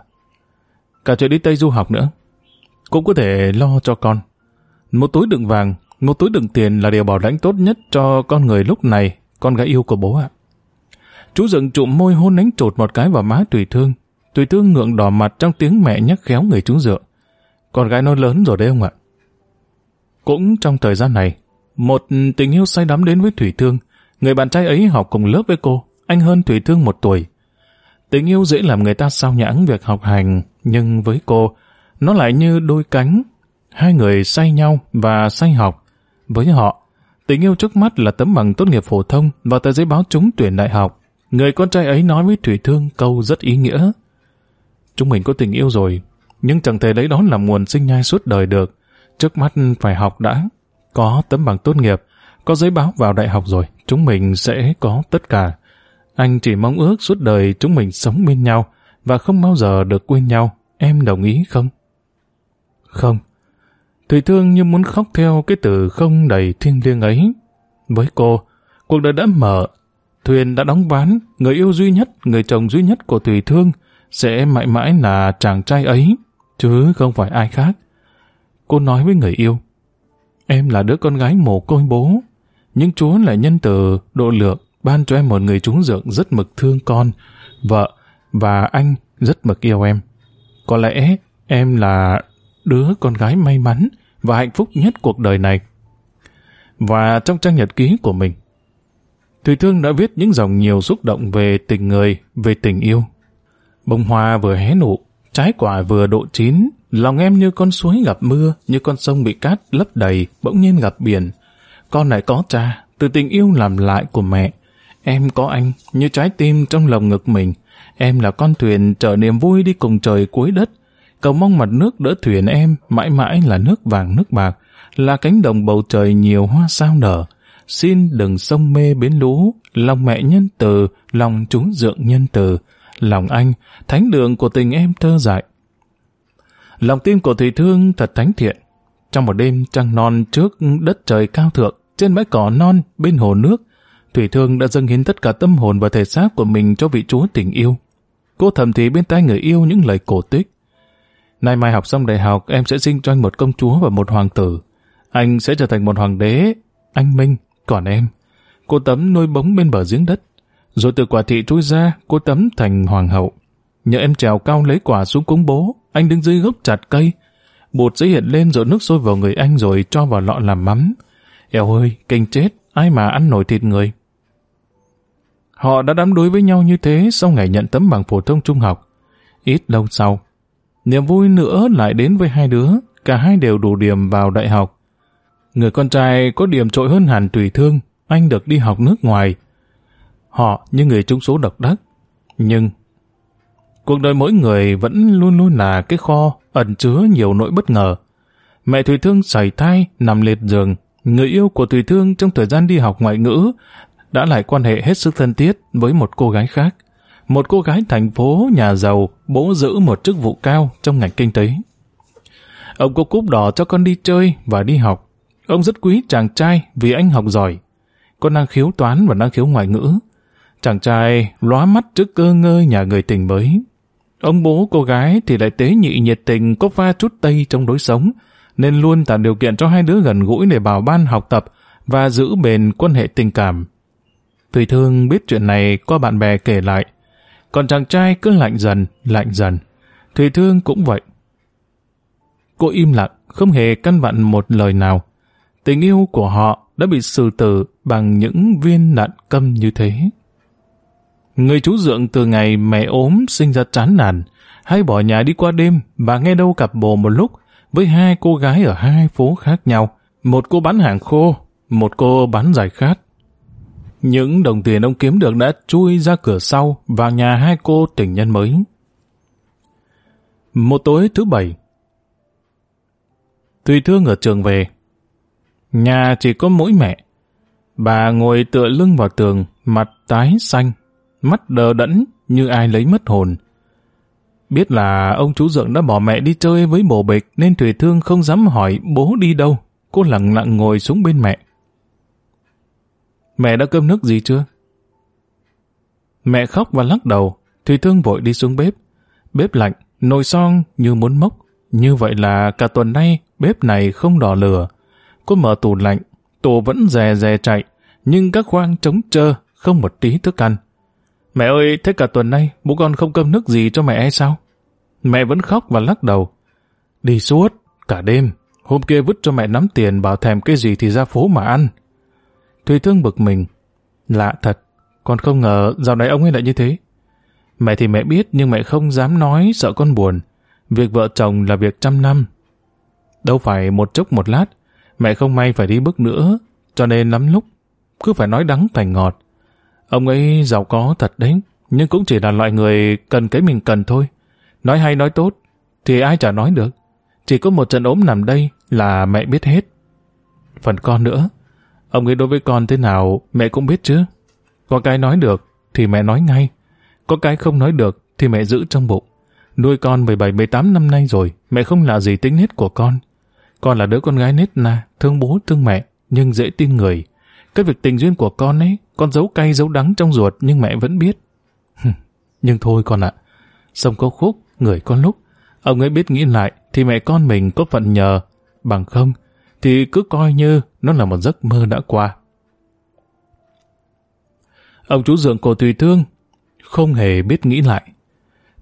Cả chuyện đi Tây du học nữa. Cũng có thể lo cho con. Một túi đựng vàng, một túi đựng tiền là điều bảo lãnh tốt nhất cho con người lúc này, con gái yêu của bố ạ. Chú dựng trụm môi hôn đánh trột một cái vào má tùy thương. Tùy thương ngượng đỏ mặt trong tiếng mẹ nhắc khéo người chú dựa. Con gái nó lớn rồi đấy ông ạ. Cũng trong thời gian này, một tình yêu say đắm đến với Thủy Thương. Người bạn trai ấy học cùng lớp với cô, anh hơn Thủy Thương một tuổi. Tình yêu dễ làm người ta sao nhãng việc học hành, nhưng với cô, nó lại như đôi cánh. Hai người say nhau và say học. Với họ, tình yêu trước mắt là tấm bằng tốt nghiệp phổ thông và tờ giấy báo trúng tuyển đại học. Người con trai ấy nói với Thủy Thương câu rất ý nghĩa. Chúng mình có tình yêu rồi, nhưng chẳng thể lấy đó làm nguồn sinh nhai suốt đời được. Trước mắt phải học đã. Có tấm bằng tốt nghiệp, có giấy báo vào đại học rồi, chúng mình sẽ có tất cả. Anh chỉ mong ước suốt đời chúng mình sống bên nhau và không bao giờ được quên nhau. Em đồng ý không? Không. Thủy Thương như muốn khóc theo cái từ không đầy thiêng liêng ấy. Với cô, cuộc đời đã mở, thuyền đã đóng ván, người yêu duy nhất, người chồng duy nhất của Thủy Thương sẽ mãi mãi là chàng trai ấy, chứ không phải ai khác. Cô nói với người yêu, em là đứa con gái mồ côi bố, nhưng Chúa lại nhân từ, độ lượng, ban cho em một người chúng dượng rất mực thương con, vợ và anh rất mực yêu em. Có lẽ em là đứa con gái may mắn và hạnh phúc nhất cuộc đời này. Và trong trang nhật ký của mình, Thùy Thương đã viết những dòng nhiều xúc động về tình người, về tình yêu. Bông hoa vừa hé nụ, trái quả vừa độ chín, lòng em như con suối gặp mưa, như con sông bị cát lấp đầy, bỗng nhiên gặp biển. Con lại có cha, từ tình yêu làm lại của mẹ. Em có anh, như trái tim trong lòng ngực mình. Em là con thuyền chở niềm vui đi cùng trời cuối đất. Cầu mong mặt nước đỡ thuyền em, mãi mãi là nước vàng nước bạc, là cánh đồng bầu trời nhiều hoa sao nở. Xin đừng sông mê bến lũ, lòng mẹ nhân từ, lòng chúng dượng nhân từ, lòng anh, thánh đường của tình em thơ dại. Lòng tim của Thủy Thương thật thánh thiện. Trong một đêm trăng non trước đất trời cao thượng, trên bãi cỏ non bên hồ nước, Thủy Thương đã dâng hiến tất cả tâm hồn và thể xác của mình cho vị chúa tình yêu. Cô thầm thì bên tai người yêu những lời cổ tích. Nay mai học xong đại học, em sẽ sinh cho anh một công chúa và một hoàng tử. Anh sẽ trở thành một hoàng đế, anh Minh, còn em. Cô Tấm nuôi bóng bên bờ giếng đất. Rồi từ quả thị trôi ra, cô Tấm thành hoàng hậu. Nhờ em trèo cao lấy quả xuống cúng bố, anh đứng dưới gốc chặt cây. Bột sẽ hiện lên rồi nước sôi vào người anh rồi cho vào lọ làm mắm. Eo ơi, kinh chết, ai mà ăn nổi thịt người. Họ đã đám đuối với nhau như thế sau ngày nhận tấm bằng phổ thông trung học. Ít lâu sau, niềm vui nữa lại đến với hai đứa, cả hai đều đủ điểm vào đại học. Người con trai có điểm trội hơn hẳn tùy thương, anh được đi học nước ngoài. Họ như người trúng số độc đắc. Nhưng, cuộc đời mỗi người vẫn luôn luôn là cái kho ẩn chứa nhiều nỗi bất ngờ. Mẹ Thùy Thương sảy thai, nằm liệt giường. Người yêu của Thùy Thương trong thời gian đi học ngoại ngữ đã lại quan hệ hết sức thân thiết với một cô gái khác. Một cô gái thành phố, nhà giàu, bố giữ một chức vụ cao trong ngành kinh tế. Ông có cúp đỏ cho con đi chơi và đi học. Ông rất quý chàng trai vì anh học giỏi. con năng khiếu toán và năng khiếu ngoại ngữ. Chàng trai lóa mắt trước cơ ngơi nhà người tình mới. Ông bố cô gái thì lại tế nhị nhiệt tình có pha chút tây trong đối sống, nên luôn tạo điều kiện cho hai đứa gần gũi để bảo ban học tập và giữ bền quan hệ tình cảm. thủy Thương biết chuyện này qua bạn bè kể lại, còn chàng trai cứ lạnh dần, lạnh dần. Thùy Thương cũng vậy. Cô im lặng, không hề căn vặn một lời nào. Tình yêu của họ đã bị xử tử bằng những viên đạn câm như thế. Người chú dượng từ ngày mẹ ốm sinh ra chán nản, hay bỏ nhà đi qua đêm và nghe đâu cặp bồ một lúc với hai cô gái ở hai phố khác nhau. Một cô bán hàng khô, một cô bán giải khát. Những đồng tiền ông kiếm được đã chui ra cửa sau vào nhà hai cô tình nhân mới. Một tối thứ bảy, Thùy Thương ở trường về. Nhà chỉ có mỗi mẹ. Bà ngồi tựa lưng vào tường, mặt tái xanh, mắt đờ đẫn như ai lấy mất hồn. Biết là ông chú Dượng đã bỏ mẹ đi chơi với bồ bịch nên Thùy Thương không dám hỏi bố đi đâu. Cô lặng lặng ngồi xuống bên mẹ. Mẹ đã cơm nước gì chưa? Mẹ khóc và lắc đầu, Thùy Thương vội đi xuống bếp. Bếp lạnh, nồi son như muốn mốc. Như vậy là cả tuần nay bếp này không đỏ lửa. Cô mở tủ lạnh, tủ vẫn rè rè chạy, nhưng các khoang trống trơ, không một tí thức ăn. Mẹ ơi, thế cả tuần nay bố con không cơm nước gì cho mẹ hay sao? Mẹ vẫn khóc và lắc đầu. Đi suốt, cả đêm. Hôm kia vứt cho mẹ nắm tiền bảo thèm cái gì thì ra phố mà ăn. Thùy Thương bực mình. Lạ thật, con không ngờ dạo này ông ấy lại như thế. Mẹ thì mẹ biết nhưng mẹ không dám nói sợ con buồn. Việc vợ chồng là việc trăm năm. Đâu phải một chốc một lát, mẹ không may phải đi bước nữa, cho nên lắm lúc cứ phải nói đắng thành ngọt. Ông ấy giàu có thật đấy, nhưng cũng chỉ là loại người cần cái mình cần thôi. Nói hay nói tốt, thì ai chả nói được. Chỉ có một trận ốm nằm đây là mẹ biết hết. Phần con nữa, ông ấy đối với con thế nào mẹ cũng biết chứ. Có cái nói được thì mẹ nói ngay. Có cái không nói được thì mẹ giữ trong bụng. Nuôi con 17-18 năm nay rồi, mẹ không là gì tính nết của con. Con là đứa con gái nết na, thương bố thương mẹ, nhưng dễ tin người. Cái việc tình duyên của con ấy, con giấu cay giấu đắng trong ruột nhưng mẹ vẫn biết. nhưng thôi con ạ, sông có khúc, người con lúc. Ông ấy biết nghĩ lại thì mẹ con mình có phận nhờ. Bằng không, thì cứ coi như nó là một giấc mơ đã qua. Ông chú dượng cổ tùy thương, không hề biết nghĩ lại.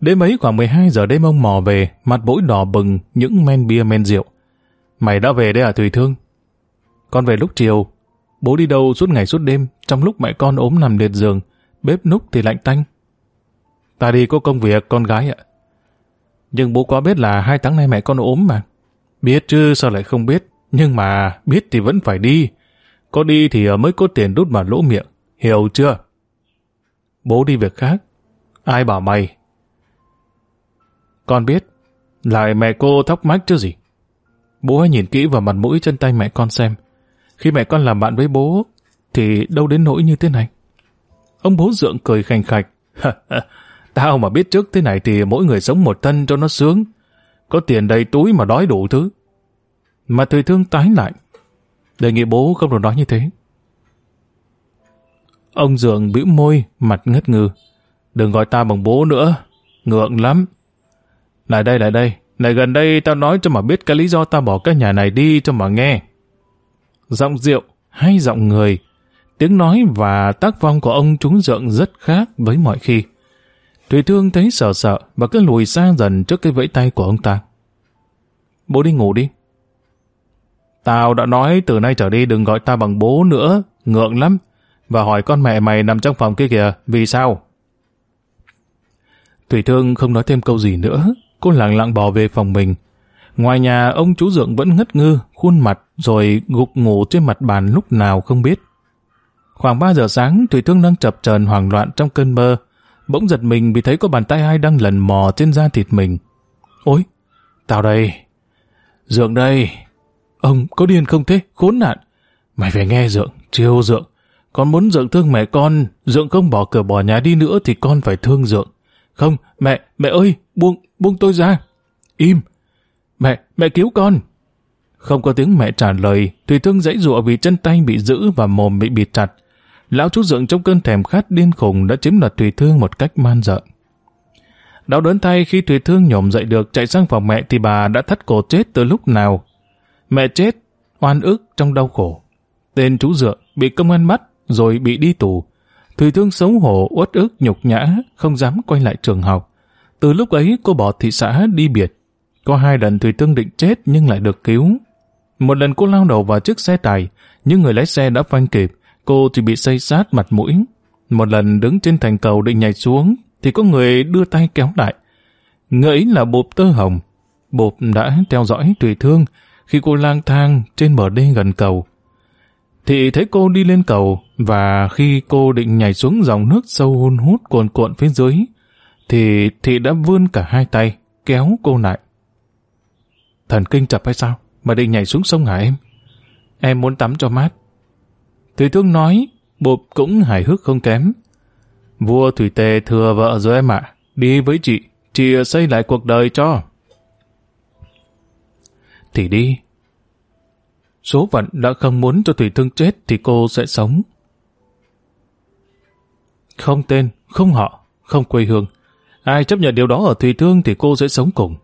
Đêm ấy khoảng 12 giờ đêm ông mò về, mặt mũi đỏ bừng, những men bia men rượu. Mày đã về đây à Tùy Thương? Con về lúc chiều. Bố đi đâu suốt ngày suốt đêm, trong lúc mẹ con ốm nằm liệt giường, bếp núc thì lạnh tanh. Ta đi có công việc, con gái ạ. Nhưng bố có biết là hai tháng nay mẹ con ốm mà. Biết chứ sao lại không biết. Nhưng mà biết thì vẫn phải đi. Có đi thì ờ, mới có tiền đút vào lỗ miệng. Hiểu chưa? Bố đi việc khác. Ai bảo mày? Con biết. Lại mẹ cô thóc mách chứ gì. Bố hãy nhìn kỹ vào mặt mũi chân tay mẹ con xem. Khi mẹ con làm bạn với bố, thì đâu đến nỗi như thế này. Ông bố dượng cười khành khạch. Tao mà biết trước thế này thì mỗi người sống một thân cho nó sướng. Có tiền đầy túi mà đói đủ thứ. Mà thời thương tái lại. Đề nghị bố không được nói như thế. Ông dượng bĩu môi, mặt ngất ngư. Đừng gọi ta bằng bố nữa. Ngượng lắm. Lại đây, lại đây. Này gần đây tao nói cho mà biết cái lý do tao bỏ cái nhà này đi cho mà nghe. Giọng rượu hay giọng người, tiếng nói và tác phong của ông chúng dượng rất khác với mọi khi. Thủy Thương thấy sợ sợ và cứ lùi xa dần trước cái vẫy tay của ông ta. Bố đi ngủ đi. Tao đã nói từ nay trở đi đừng gọi ta bằng bố nữa, ngượng lắm. Và hỏi con mẹ mày nằm trong phòng kia kìa, vì sao? Thủy Thương không nói thêm câu gì nữa, cô lặng lặng bỏ về phòng mình. Ngoài nhà, ông chú Dượng vẫn ngất ngư, khuôn mặt rồi gục ngủ trên mặt bàn lúc nào không biết. Khoảng 3 giờ sáng, Thủy Thương đang chập chờn hoảng loạn trong cơn mơ. Bỗng giật mình vì thấy có bàn tay ai đang lần mò trên da thịt mình. Ôi, tao đây. Dượng đây. Ông có điên không thế? Khốn nạn. Mày phải nghe Dượng, chiêu Dượng. Con muốn Dượng thương mẹ con, Dượng không bỏ cửa bỏ nhà đi nữa thì con phải thương Dượng. Không, mẹ, mẹ ơi, buông, buông tôi ra. Im. Mẹ, mẹ cứu con. Không có tiếng mẹ trả lời, Thùy Thương dãy dụa vì chân tay bị giữ và mồm bị bịt chặt. Lão chú dượng trong cơn thèm khát điên khùng đã chiếm đoạt Thùy Thương một cách man dợ. Đau đớn tay khi Thùy Thương nhổm dậy được chạy sang phòng mẹ thì bà đã thắt cổ chết từ lúc nào. Mẹ chết, oan ức trong đau khổ. Tên chú dượng bị công an bắt rồi bị đi tù. Thùy Thương xấu hổ, uất ức, nhục nhã, không dám quay lại trường học. Từ lúc ấy cô bỏ thị xã đi biệt. Có hai lần Thùy Thương định chết nhưng lại được cứu. Một lần cô lao đầu vào chiếc xe tải, nhưng người lái xe đã phanh kịp, cô thì bị xây sát mặt mũi. Một lần đứng trên thành cầu định nhảy xuống, thì có người đưa tay kéo lại. Người ấy là bộp tơ hồng. Bộp đã theo dõi Thùy Thương khi cô lang thang trên bờ đê gần cầu. Thị thấy cô đi lên cầu và khi cô định nhảy xuống dòng nước sâu hun hút cuồn cuộn phía dưới, thì Thị đã vươn cả hai tay, kéo cô lại. Thần kinh chập hay sao? Mà định nhảy xuống sông hả em? Em muốn tắm cho mát. Thủy Thương nói, bộp cũng hài hước không kém. Vua Thủy Tề thừa vợ rồi em ạ. Đi với chị, chị xây lại cuộc đời cho. Thì đi. Số phận đã không muốn cho Thủy Thương chết thì cô sẽ sống. Không tên, không họ, không quê hương. Ai chấp nhận điều đó ở Thủy Thương thì cô sẽ sống cùng.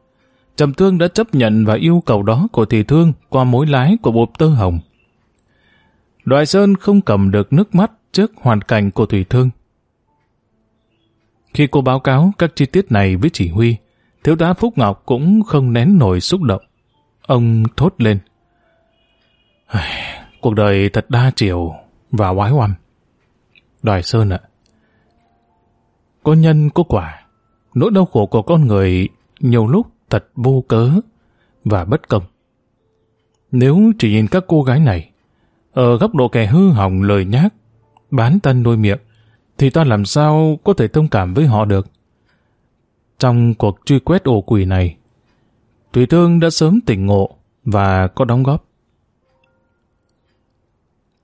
Trầm Thương đã chấp nhận và yêu cầu đó của Thủy Thương qua mối lái của bộp tơ hồng. Đoại Sơn không cầm được nước mắt trước hoàn cảnh của Thủy Thương. Khi cô báo cáo các chi tiết này với chỉ huy, thiếu tá Phúc Ngọc cũng không nén nổi xúc động. Ông thốt lên. Cuộc đời thật đa chiều và oái oăm. Đoài Sơn ạ, có nhân có quả. Nỗi đau khổ của con người nhiều lúc thật vô cớ và bất công. Nếu chỉ nhìn các cô gái này, ở góc độ kẻ hư hỏng lời nhác, bán tân đôi miệng, thì ta làm sao có thể thông cảm với họ được? Trong cuộc truy quét ổ quỷ này, Thủy Thương đã sớm tỉnh ngộ và có đóng góp.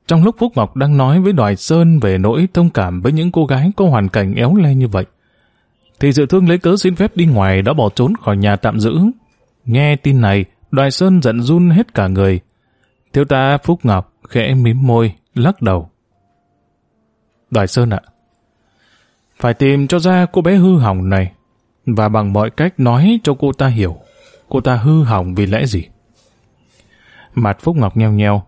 Trong lúc Phúc Ngọc đang nói với Đoài Sơn về nỗi thông cảm với những cô gái có hoàn cảnh éo le như vậy, thì dự thương lấy cớ xin phép đi ngoài đã bỏ trốn khỏi nhà tạm giữ. Nghe tin này, Đoài Sơn giận run hết cả người. Thiếu tá Phúc Ngọc khẽ mím môi, lắc đầu. Đoài Sơn ạ, phải tìm cho ra cô bé hư hỏng này, và bằng mọi cách nói cho cô ta hiểu cô ta hư hỏng vì lẽ gì. Mặt Phúc Ngọc nheo nheo.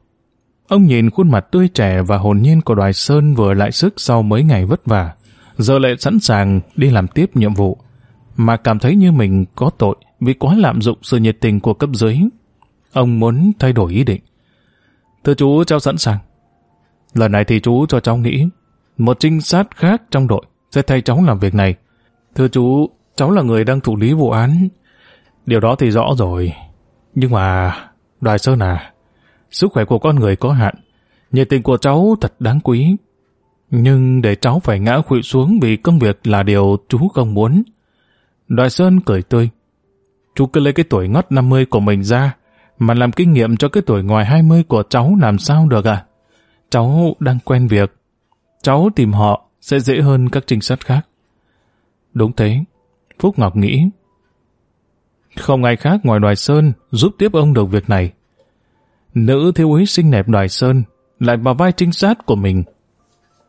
Ông nhìn khuôn mặt tươi trẻ và hồn nhiên của Đoài Sơn vừa lại sức sau mấy ngày vất vả, giờ lại sẵn sàng đi làm tiếp nhiệm vụ, mà cảm thấy như mình có tội vì quá lạm dụng sự nhiệt tình của cấp dưới. Ông muốn thay đổi ý định. Thưa chú, cháu sẵn sàng. Lần này thì chú cho cháu nghĩ, một trinh sát khác trong đội sẽ thay cháu làm việc này. Thưa chú, cháu là người đang thụ lý vụ án. Điều đó thì rõ rồi. Nhưng mà, Đoài Sơn à, sức khỏe của con người có hạn. Nhiệt tình của cháu thật đáng quý. Nhưng để cháu phải ngã khuỵu xuống vì công việc là điều chú không muốn. Đoài Sơn cười tươi. Chú cứ lấy cái tuổi ngót 50 của mình ra, mà làm kinh nghiệm cho cái tuổi ngoài 20 của cháu làm sao được à? Cháu đang quen việc. Cháu tìm họ sẽ dễ hơn các trinh sát khác. Đúng thế. Phúc Ngọc nghĩ. Không ai khác ngoài Đoài Sơn giúp tiếp ông được việc này. Nữ thiếu úy xinh đẹp Đoài Sơn lại vào vai trinh sát của mình.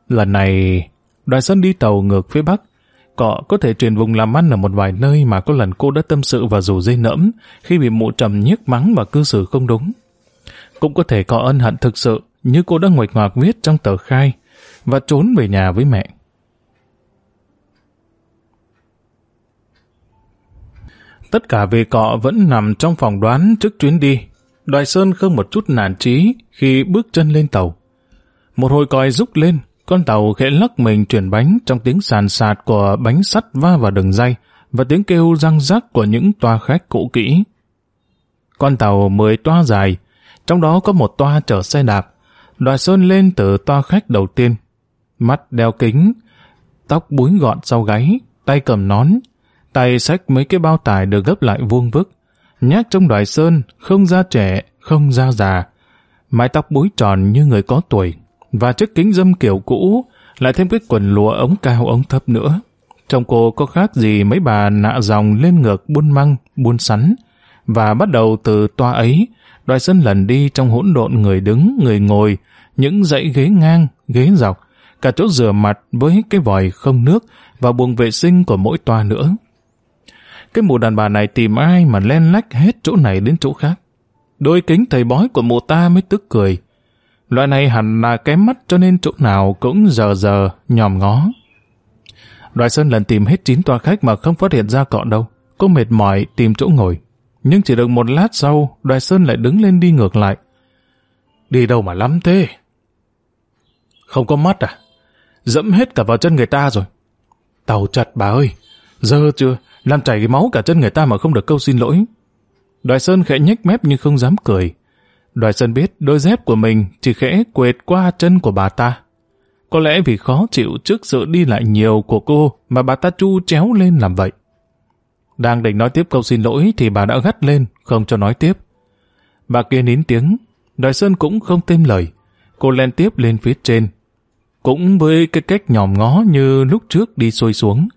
Lần này, Đoài Sơn đi tàu ngược phía Bắc, Cọ có thể truyền vùng làm ăn ở một vài nơi mà có lần cô đã tâm sự và rủ dây nẫm khi bị mụ trầm nhiếc mắng và cư xử không đúng. Cũng có thể có ân hận thực sự như cô đã nguệch ngoạc viết trong tờ khai và trốn về nhà với mẹ. Tất cả về cọ vẫn nằm trong phòng đoán trước chuyến đi. Đoài Sơn không một chút nản trí khi bước chân lên tàu. Một hồi còi rúc lên, con tàu khẽ lắc mình chuyển bánh trong tiếng sàn sạt của bánh sắt va vào đường dây và tiếng kêu răng rắc của những toa khách cũ kỹ. Con tàu mười toa dài, trong đó có một toa chở xe đạp. Đoài Sơn lên từ toa khách đầu tiên. Mắt đeo kính, tóc búi gọn sau gáy, tay cầm nón, tay xách mấy cái bao tải được gấp lại vuông vức. nhát trong đoài Sơn, không da trẻ, không da già. Mái tóc búi tròn như người có tuổi, và chiếc kính dâm kiểu cũ, lại thêm cái quần lụa ống cao ống thấp nữa. Trong cô có khác gì mấy bà nạ dòng lên ngược buôn măng, buôn sắn. Và bắt đầu từ toa ấy, đoài sơn lần đi trong hỗn độn người đứng, người ngồi, những dãy ghế ngang, ghế dọc, cả chỗ rửa mặt với cái vòi không nước và buồng vệ sinh của mỗi toa nữa. Cái mụ đàn bà này tìm ai mà len lách hết chỗ này đến chỗ khác. Đôi kính thầy bói của mụ ta mới tức cười. Loại này hẳn là kém mắt cho nên chỗ nào cũng giờ giờ, nhòm ngó. Đoài Sơn lần tìm hết chín toa khách mà không phát hiện ra cọ đâu. Cô mệt mỏi tìm chỗ ngồi. Nhưng chỉ được một lát sau, Đoài Sơn lại đứng lên đi ngược lại. Đi đâu mà lắm thế? Không có mắt à? Dẫm hết cả vào chân người ta rồi. Tàu chặt bà ơi, dơ chưa? Làm chảy cái máu cả chân người ta mà không được câu xin lỗi. Đoài Sơn khẽ nhếch mép nhưng không dám cười. Đoài Sơn biết đôi dép của mình chỉ khẽ quệt qua chân của bà ta. Có lẽ vì khó chịu trước sự đi lại nhiều của cô mà bà ta chu chéo lên làm vậy. Đang định nói tiếp câu xin lỗi thì bà đã gắt lên, không cho nói tiếp. Bà kia nín tiếng, Đoài Sơn cũng không thêm lời. Cô len tiếp lên phía trên. Cũng với cái cách nhòm ngó như lúc trước đi xuôi xuống.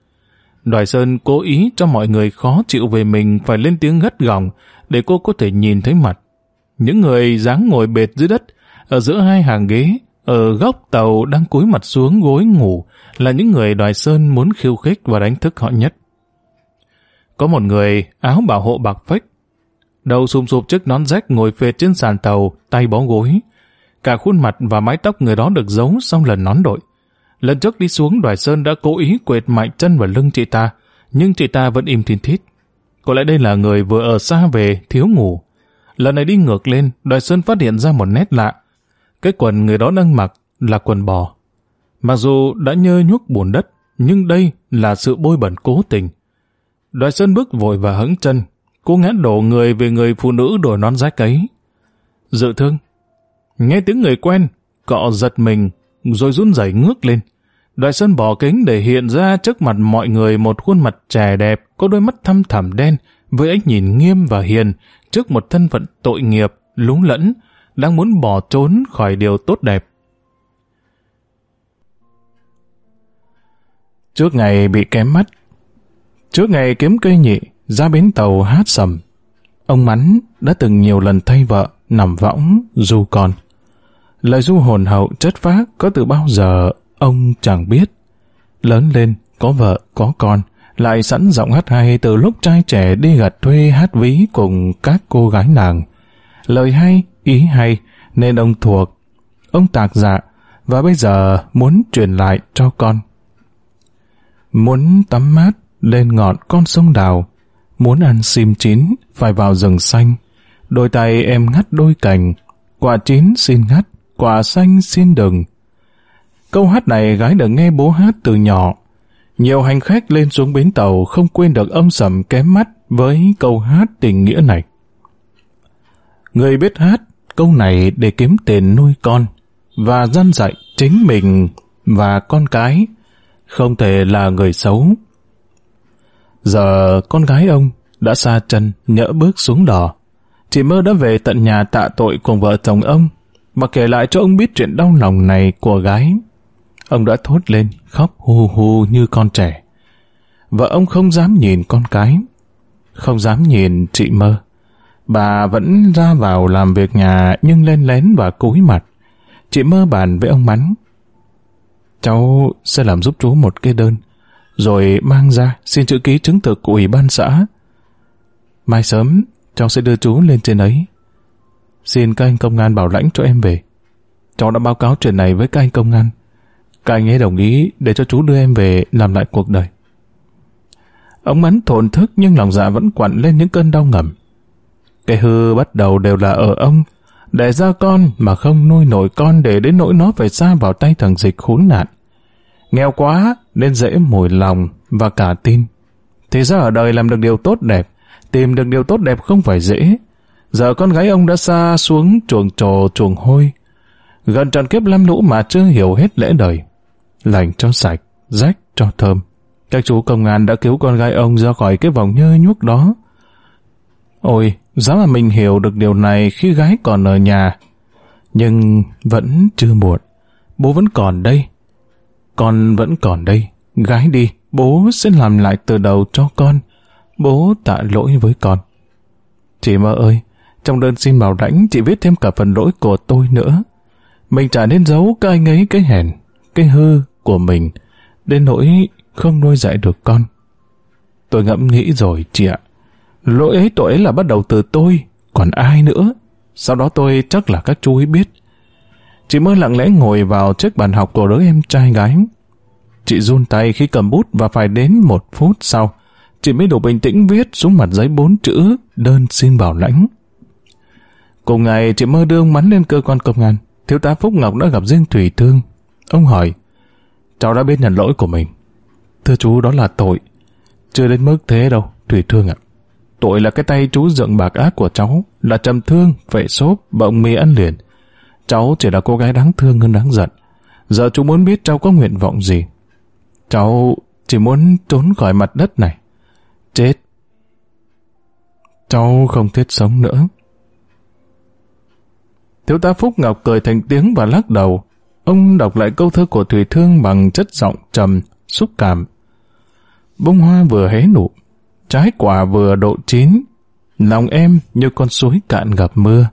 Đoài Sơn cố ý cho mọi người khó chịu về mình phải lên tiếng gắt gỏng để cô có thể nhìn thấy mặt. Những người dáng ngồi bệt dưới đất, ở giữa hai hàng ghế, ở góc tàu đang cúi mặt xuống gối ngủ là những người Đoài Sơn muốn khiêu khích và đánh thức họ nhất. Có một người áo bảo hộ bạc phách, đầu sùm sụp chiếc nón rách ngồi phệt trên sàn tàu, tay bó gối. Cả khuôn mặt và mái tóc người đó được giấu sau lần nón đội. Lần trước đi xuống Đoài Sơn đã cố ý quệt mạnh chân vào lưng chị ta, nhưng chị ta vẫn im thiên thít. Có lẽ đây là người vừa ở xa về, thiếu ngủ. Lần này đi ngược lên, Đoài Sơn phát hiện ra một nét lạ. Cái quần người đó đang mặc là quần bò. Mặc dù đã nhơ nhuốc bùn đất, nhưng đây là sự bôi bẩn cố tình. Đoài Sơn bước vội và hững chân. Cô ngã đổ người về người phụ nữ đổi nón rách ấy. Dự thương. Nghe tiếng người quen, cọ giật mình, rồi run rẩy ngước lên. Đại Sơn bỏ kính để hiện ra trước mặt mọi người một khuôn mặt trẻ đẹp, có đôi mắt thăm thẳm đen, với ánh nhìn nghiêm và hiền, trước một thân phận tội nghiệp, lúng lẫn, đang muốn bỏ trốn khỏi điều tốt đẹp. Trước ngày bị kém mắt, trước ngày kiếm cây nhị, ra bến tàu hát sầm, ông Mắn đã từng nhiều lần thay vợ, nằm võng, du con. Lời du hồn hậu chất phác có từ bao giờ ông chẳng biết. Lớn lên, có vợ, có con, lại sẵn giọng hát hay từ lúc trai trẻ đi gặt thuê hát ví cùng các cô gái nàng. Lời hay, ý hay, nên ông thuộc. Ông tạc dạ, và bây giờ muốn truyền lại cho con. Muốn tắm mát lên ngọn con sông đào, muốn ăn sim chín phải vào rừng xanh. Đôi tay em ngắt đôi cành, quả chín xin ngắt, quả xanh xin đừng. Câu hát này gái được nghe bố hát từ nhỏ. Nhiều hành khách lên xuống bến tàu không quên được âm sầm kém mắt với câu hát tình nghĩa này. Người biết hát câu này để kiếm tiền nuôi con và dân dạy chính mình và con cái, không thể là người xấu. Giờ con gái ông đã xa chân nhỡ bước xuống đò. Chị mơ đã về tận nhà tạ tội cùng vợ chồng ông mà kể lại cho ông biết chuyện đau lòng này của gái. Ông đã thốt lên, khóc hù hù như con trẻ. và ông không dám nhìn con cái, không dám nhìn chị mơ. Bà vẫn ra vào làm việc nhà nhưng lên lén và cúi mặt. Chị mơ bàn với ông Mắn. Cháu sẽ làm giúp chú một cái đơn, rồi mang ra xin chữ ký chứng thực của Ủy ban xã. Mai sớm, cháu sẽ đưa chú lên trên ấy. Xin các anh công an bảo lãnh cho em về. Cháu đã báo cáo chuyện này với các anh công an. Các anh ấy đồng ý để cho chú đưa em về làm lại cuộc đời. Ông Mắn thổn thức nhưng lòng dạ vẫn quặn lên những cơn đau ngầm. Cái hư bắt đầu đều là ở ông, để ra con mà không nuôi nổi con để đến nỗi nó phải xa vào tay thằng dịch khốn nạn. Nghèo quá nên dễ mồi lòng và cả tin. Thì ra ở đời làm được điều tốt đẹp, tìm được điều tốt đẹp không phải dễ. Giờ con gái ông đã xa xuống chuồng trồ chuồng hôi, gần tròn kiếp lam lũ mà chưa hiểu hết lễ đời. Lành cho sạch, rách cho thơm. Các chú công an đã cứu con gái ông ra khỏi cái vòng nhơ nhuốc đó. Ôi, giá mà mình hiểu được điều này khi gái còn ở nhà. Nhưng vẫn chưa muộn. Bố vẫn còn đây. Con vẫn còn đây. Gái đi, bố sẽ làm lại từ đầu cho con. Bố tạ lỗi với con. Chị mơ ơi, trong đơn xin bảo lãnh chị viết thêm cả phần lỗi của tôi nữa. Mình chả nên giấu cái anh ấy cái hèn, cái hư của mình, đến nỗi không nuôi dạy được con. Tôi ngẫm nghĩ rồi chị ạ. Lỗi ấy tội ấy là bắt đầu từ tôi, còn ai nữa? Sau đó tôi chắc là các chú ấy biết. Chị mới lặng lẽ ngồi vào chiếc bàn học của đứa em trai gái. Chị run tay khi cầm bút và phải đến một phút sau, chị mới đủ bình tĩnh viết xuống mặt giấy bốn chữ đơn xin bảo lãnh. Cùng ngày chị mơ đưa ông Mắn lên cơ quan công an. Thiếu tá Phúc Ngọc đã gặp riêng Thủy Thương. Ông hỏi, cháu đã biết nhận lỗi của mình. Thưa chú đó là tội. Chưa đến mức thế đâu, Thủy Thương ạ. Tội là cái tay chú dựng bạc ác của cháu, là trầm thương, vệ xốp, bọng mì ăn liền. Cháu chỉ là cô gái đáng thương hơn đáng giận. Giờ chú muốn biết cháu có nguyện vọng gì. Cháu chỉ muốn trốn khỏi mặt đất này. Chết. Cháu không thiết sống nữa. Thiếu tá Phúc Ngọc cười thành tiếng và lắc đầu. Ông đọc lại câu thơ của Thủy Thương bằng chất giọng trầm, xúc cảm. Bông hoa vừa hé nụ, trái quả vừa độ chín. Lòng em như con suối cạn gặp mưa,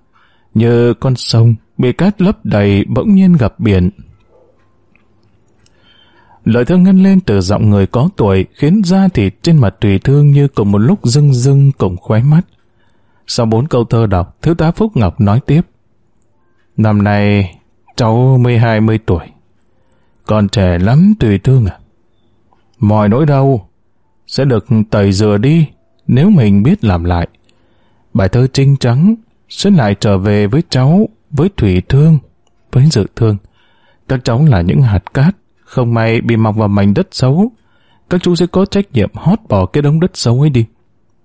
như con sông bị cát lấp đầy bỗng nhiên gặp biển. Lời thơ ngân lên từ giọng người có tuổi khiến da thịt trên mặt Thủy Thương như cùng một lúc rưng rưng cùng khóe mắt. Sau bốn câu thơ đọc, Thiếu tá Phúc Ngọc nói tiếp. Năm nay cháu mới hai mươi tuổi. Còn trẻ lắm tùy thương à. Mọi nỗi đau sẽ được tẩy rửa đi nếu mình biết làm lại. Bài thơ trinh trắng sẽ lại trở về với cháu, với thủy thương, với dự thương. Các cháu là những hạt cát, không may bị mọc vào mảnh đất xấu. Các chú sẽ có trách nhiệm hót bỏ cái đống đất xấu ấy đi.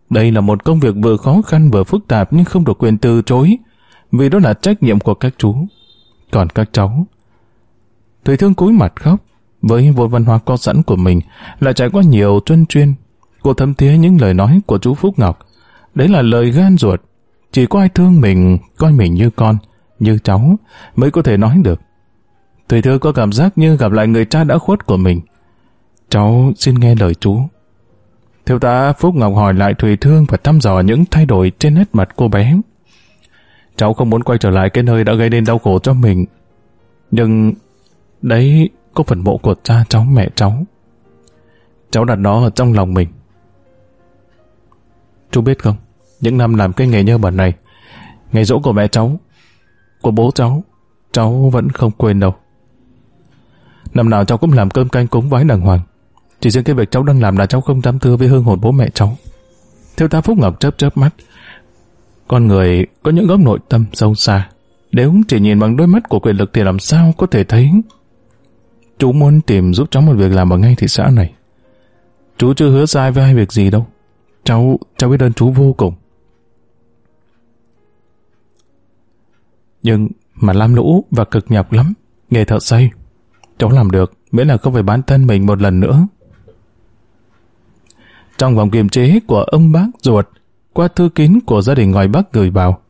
Đây là một công việc vừa khó khăn vừa phức tạp nhưng không được quyền từ chối, vì đó là trách nhiệm của các chú. Còn các cháu, Thủy Thương cúi mặt khóc, với vốn văn hóa có sẵn của mình, lại trải qua nhiều chuyên chuyên. Cô thấm thía những lời nói của chú Phúc Ngọc. Đấy là lời gan ruột. Chỉ có ai thương mình, coi mình như con, như cháu, mới có thể nói được. Thủy thương có cảm giác như gặp lại người cha đã khuất của mình. Cháu xin nghe lời chú. Thiếu tá Phúc Ngọc hỏi lại Thủy Thương và thăm dò những thay đổi trên hết mặt cô bé. Cháu không muốn quay trở lại cái nơi đã gây nên đau khổ cho mình. Nhưng đấy có phần mộ của cha cháu mẹ cháu. Cháu đặt nó ở trong lòng mình. Chú biết không, những năm làm cái nghề nhơ bẩn này, ngày dỗ của mẹ cháu, của bố cháu, cháu vẫn không quên đâu. Năm nào cháu cũng làm cơm canh cúng vái đàng hoàng. Chỉ riêng cái việc cháu đang làm là cháu không dám thưa với hương hồn bố mẹ cháu. Thiếu tá Phúc Ngọc chớp chớp mắt. Con người có những góc nội tâm sâu xa. Nếu chỉ nhìn bằng đôi mắt của quyền lực thì làm sao có thể thấy. Chú muốn tìm giúp cháu một việc làm ở ngay thị xã này. Chú chưa hứa sai với hai việc gì đâu. Cháu, cháu biết ơn chú vô cùng. Nhưng mà lam lũ và cực nhọc lắm. Nghề thợ xây. Cháu làm được, miễn là không phải bán thân mình một lần nữa. Trong vòng kiềm chế của ông bác ruột, qua thư kín của gia đình ngoài Bắc gửi vào,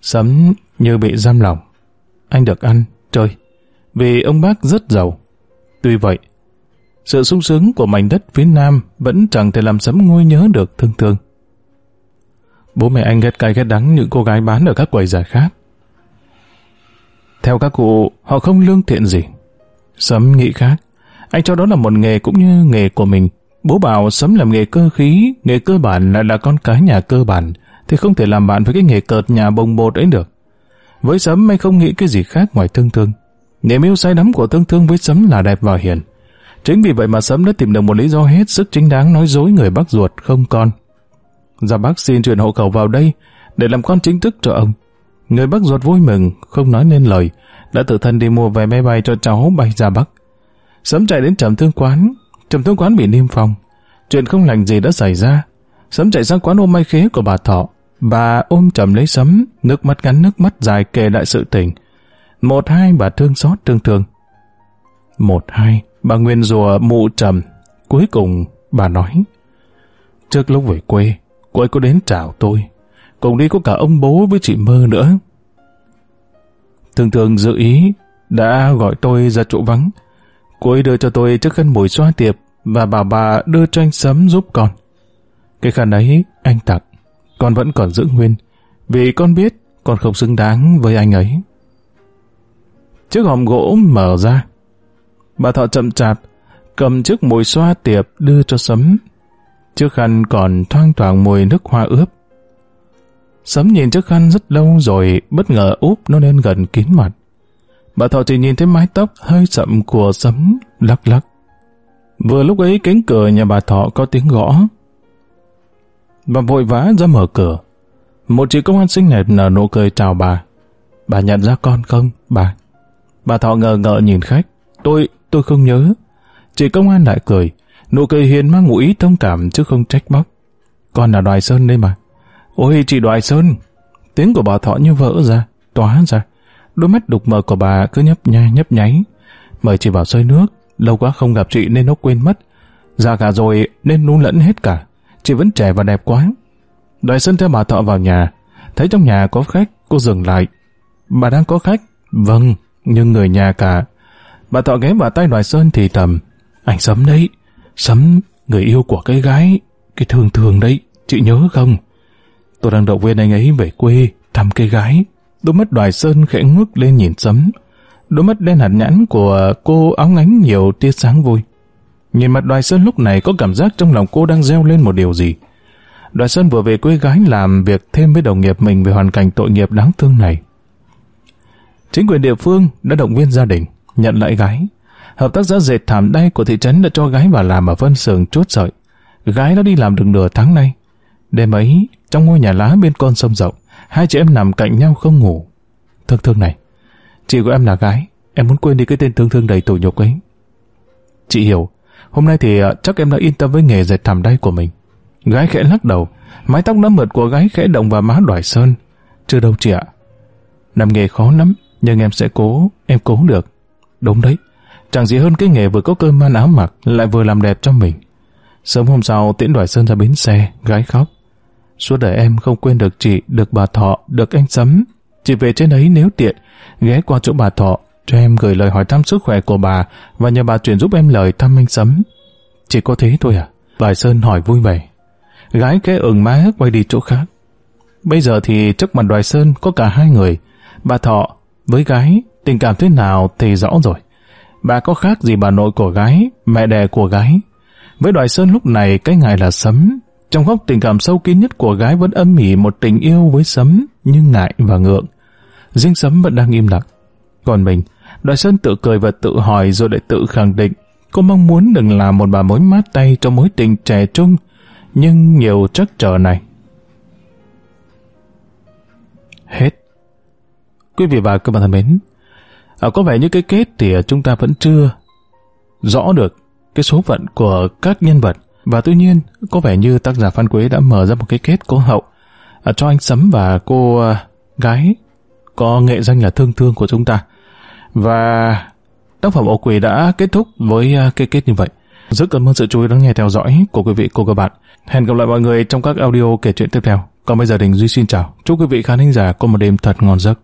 Sấm như bị giam lòng. Anh được ăn, chơi, vì ông bác rất giàu. Tuy vậy, sự sung sướng của mảnh đất phía Nam vẫn chẳng thể làm Sấm nguôi nhớ được thương thương. Bố mẹ anh ghét cay ghét đắng những cô gái bán ở các quầy giải khác. Theo các cụ, họ không lương thiện gì. Sấm nghĩ khác. Anh cho đó là một nghề cũng như nghề của mình. Bố bảo Sấm làm nghề cơ khí, nghề cơ bản lại là con cái nhà cơ bản, thì không thể làm bạn với cái nghề cợt nhà bồng bột ấy được. Với Sấm anh không nghĩ cái gì khác ngoài thương thương. Niềm yêu say đắm của thương thương với Sấm là đẹp và hiền. Chính vì vậy mà Sấm đã tìm được một lý do hết sức chính đáng nói dối người bác ruột không con. Gia bác xin chuyển hộ khẩu vào đây để làm con chính thức cho ông. Người bác ruột vui mừng, không nói nên lời, đã tự thân đi mua vé máy bay cho cháu bay ra Bắc. Sấm chạy đến trầm thương quán, trầm thương quán bị niêm phong. Chuyện không lành gì đã xảy ra. Sấm chạy sang quán ôm may khế của bà Thọ. Bà ôm trầm lấy Sấm, nước mắt ngắn nước mắt dài kể lại sự tình. Một hai bà thương xót thương thương. Một hai, bà nguyên rùa mụ trầm. Cuối cùng, bà nói. Trước lúc về quê, cô ấy có đến chào tôi. Cùng đi có cả ông bố với chị Mơ nữa. Thường thường dự ý đã gọi tôi ra chỗ vắng. Cô ấy đưa cho tôi chiếc khăn mùi xoa tiệp và bảo bà đưa cho anh Sấm giúp con. Cái khăn ấy anh tặng, con vẫn còn giữ nguyên, vì con biết con không xứng đáng với anh ấy. Chiếc hòm gỗ mở ra. Bà thọ chậm chạp, cầm chiếc mùi xoa tiệp đưa cho Sấm. Chiếc khăn còn thoang thoảng mùi nước hoa ướp. Sấm nhìn chiếc khăn rất lâu rồi bất ngờ úp nó lên gần kín mặt. Bà Thọ chỉ nhìn thấy mái tóc hơi sậm của Sấm lắc lắc. Vừa lúc ấy cánh cửa nhà bà Thọ có tiếng gõ. Bà vội vã ra mở cửa. Một chị công an xinh đẹp nở nụ cười chào bà. Bà nhận ra con không, bà? Bà Thọ ngờ ngợ nhìn khách. Tôi, tôi không nhớ. Chị công an lại cười. Nụ cười hiền mang ngụ ý thông cảm chứ không trách móc. Con là Đoài Sơn đây mà. Ôi chị Đoài Sơn! Tiếng của bà Thọ như vỡ ra, tóa ra. Đôi mắt đục mờ của bà cứ nhấp nha nhấp nháy. Mời chị vào xơi nước, lâu quá không gặp chị nên nó quên mất. Già cả rồi nên nôn lẫn hết cả. Chị vẫn trẻ và đẹp quá. Đoài Sơn theo bà Thọ vào nhà. Thấy trong nhà có khách, cô dừng lại. Bà đang có khách? Vâng, nhưng người nhà cả. Bà Thọ ghé vào tay Đoài Sơn thì thầm. Anh Sấm đấy. Sấm, người yêu của cái gái. Cái thường thường đấy, chị nhớ không? Tôi đang động viên anh ấy về quê, thăm cây gái. Đôi mắt đoài sơn khẽ ngước lên nhìn sấm. Đôi mắt đen hạt nhãn của cô óng ánh nhiều tia sáng vui. Nhìn mặt đoài sơn lúc này có cảm giác trong lòng cô đang gieo lên một điều gì. Đoài sơn vừa về quê gái làm việc thêm với đồng nghiệp mình về hoàn cảnh tội nghiệp đáng thương này. Chính quyền địa phương đã động viên gia đình, nhận lại gái. Hợp tác xã dệt thảm đay của thị trấn đã cho gái vào làm ở phân xưởng chốt sợi. Gái đã đi làm được nửa tháng nay. Đêm ấy, trong ngôi nhà lá bên con sông rộng, hai chị em nằm cạnh nhau không ngủ. Thương thương này, chị của em là gái, em muốn quên đi cái tên thương thương đầy tủi nhục ấy. Chị hiểu, hôm nay thì ờ, chắc em đã yên tâm với nghề dệt thảm đay của mình. Gái khẽ lắc đầu, mái tóc nấm mượt của gái khẽ động vào má đoài sơn. Chưa đâu chị ạ. Làm nghề khó lắm, nhưng em sẽ cố, em cố được. Đúng đấy, chẳng gì hơn cái nghề vừa có cơm ăn áo mặc, lại vừa làm đẹp cho mình. Sớm hôm sau, tiễn đoài sơn ra bến xe, gái khóc. Suốt đời em không quên được chị, được bà Thọ, được anh Sấm. Chị về trên ấy nếu tiện, ghé qua chỗ bà Thọ, cho em gửi lời hỏi thăm sức khỏe của bà và nhờ bà chuyển giúp em lời thăm anh Sấm. Chỉ có thế thôi à? Bài Sơn hỏi vui vẻ. Gái khẽ ửng má quay đi chỗ khác. Bây giờ thì trước mặt Đoài Sơn có cả hai người. Bà Thọ với gái tình cảm thế nào thì rõ rồi. Bà có khác gì bà nội của gái, mẹ đẻ của gái. Với Đoài Sơn lúc này cái ngài là Sấm. Trong góc tình cảm sâu kín nhất của gái vẫn âm mỉ một tình yêu với Sấm nhưng ngại và ngượng. Dinh Sấm vẫn đang im lặng. Còn mình, Đoài Sơn tự cười và tự hỏi rồi lại tự khẳng định cô mong muốn đừng là một bà mối mát tay trong mối tình trẻ trung nhưng nhiều trắc trở này. Hết. Quý vị và các bạn thân mến, à, có vẻ như cái kết thì à, chúng ta vẫn chưa rõ được cái số phận của các nhân vật và tuy nhiên có vẻ như tác giả Phan Quế đã mở ra một cái kết cố hậu à, cho anh Sấm và cô à, gái có nghệ danh là Thương Thương của chúng ta. Và tác phẩm Ổ Quỷ đã kết thúc với à, cái kết như vậy. Rất cảm ơn sự chú ý lắng nghe theo dõi của quý vị, cô, các bạn. Hẹn gặp lại mọi người trong các audio kể chuyện tiếp theo. Còn bây giờ Đình Duy xin chào. Chúc quý vị khán thính giả có một đêm thật ngon giấc.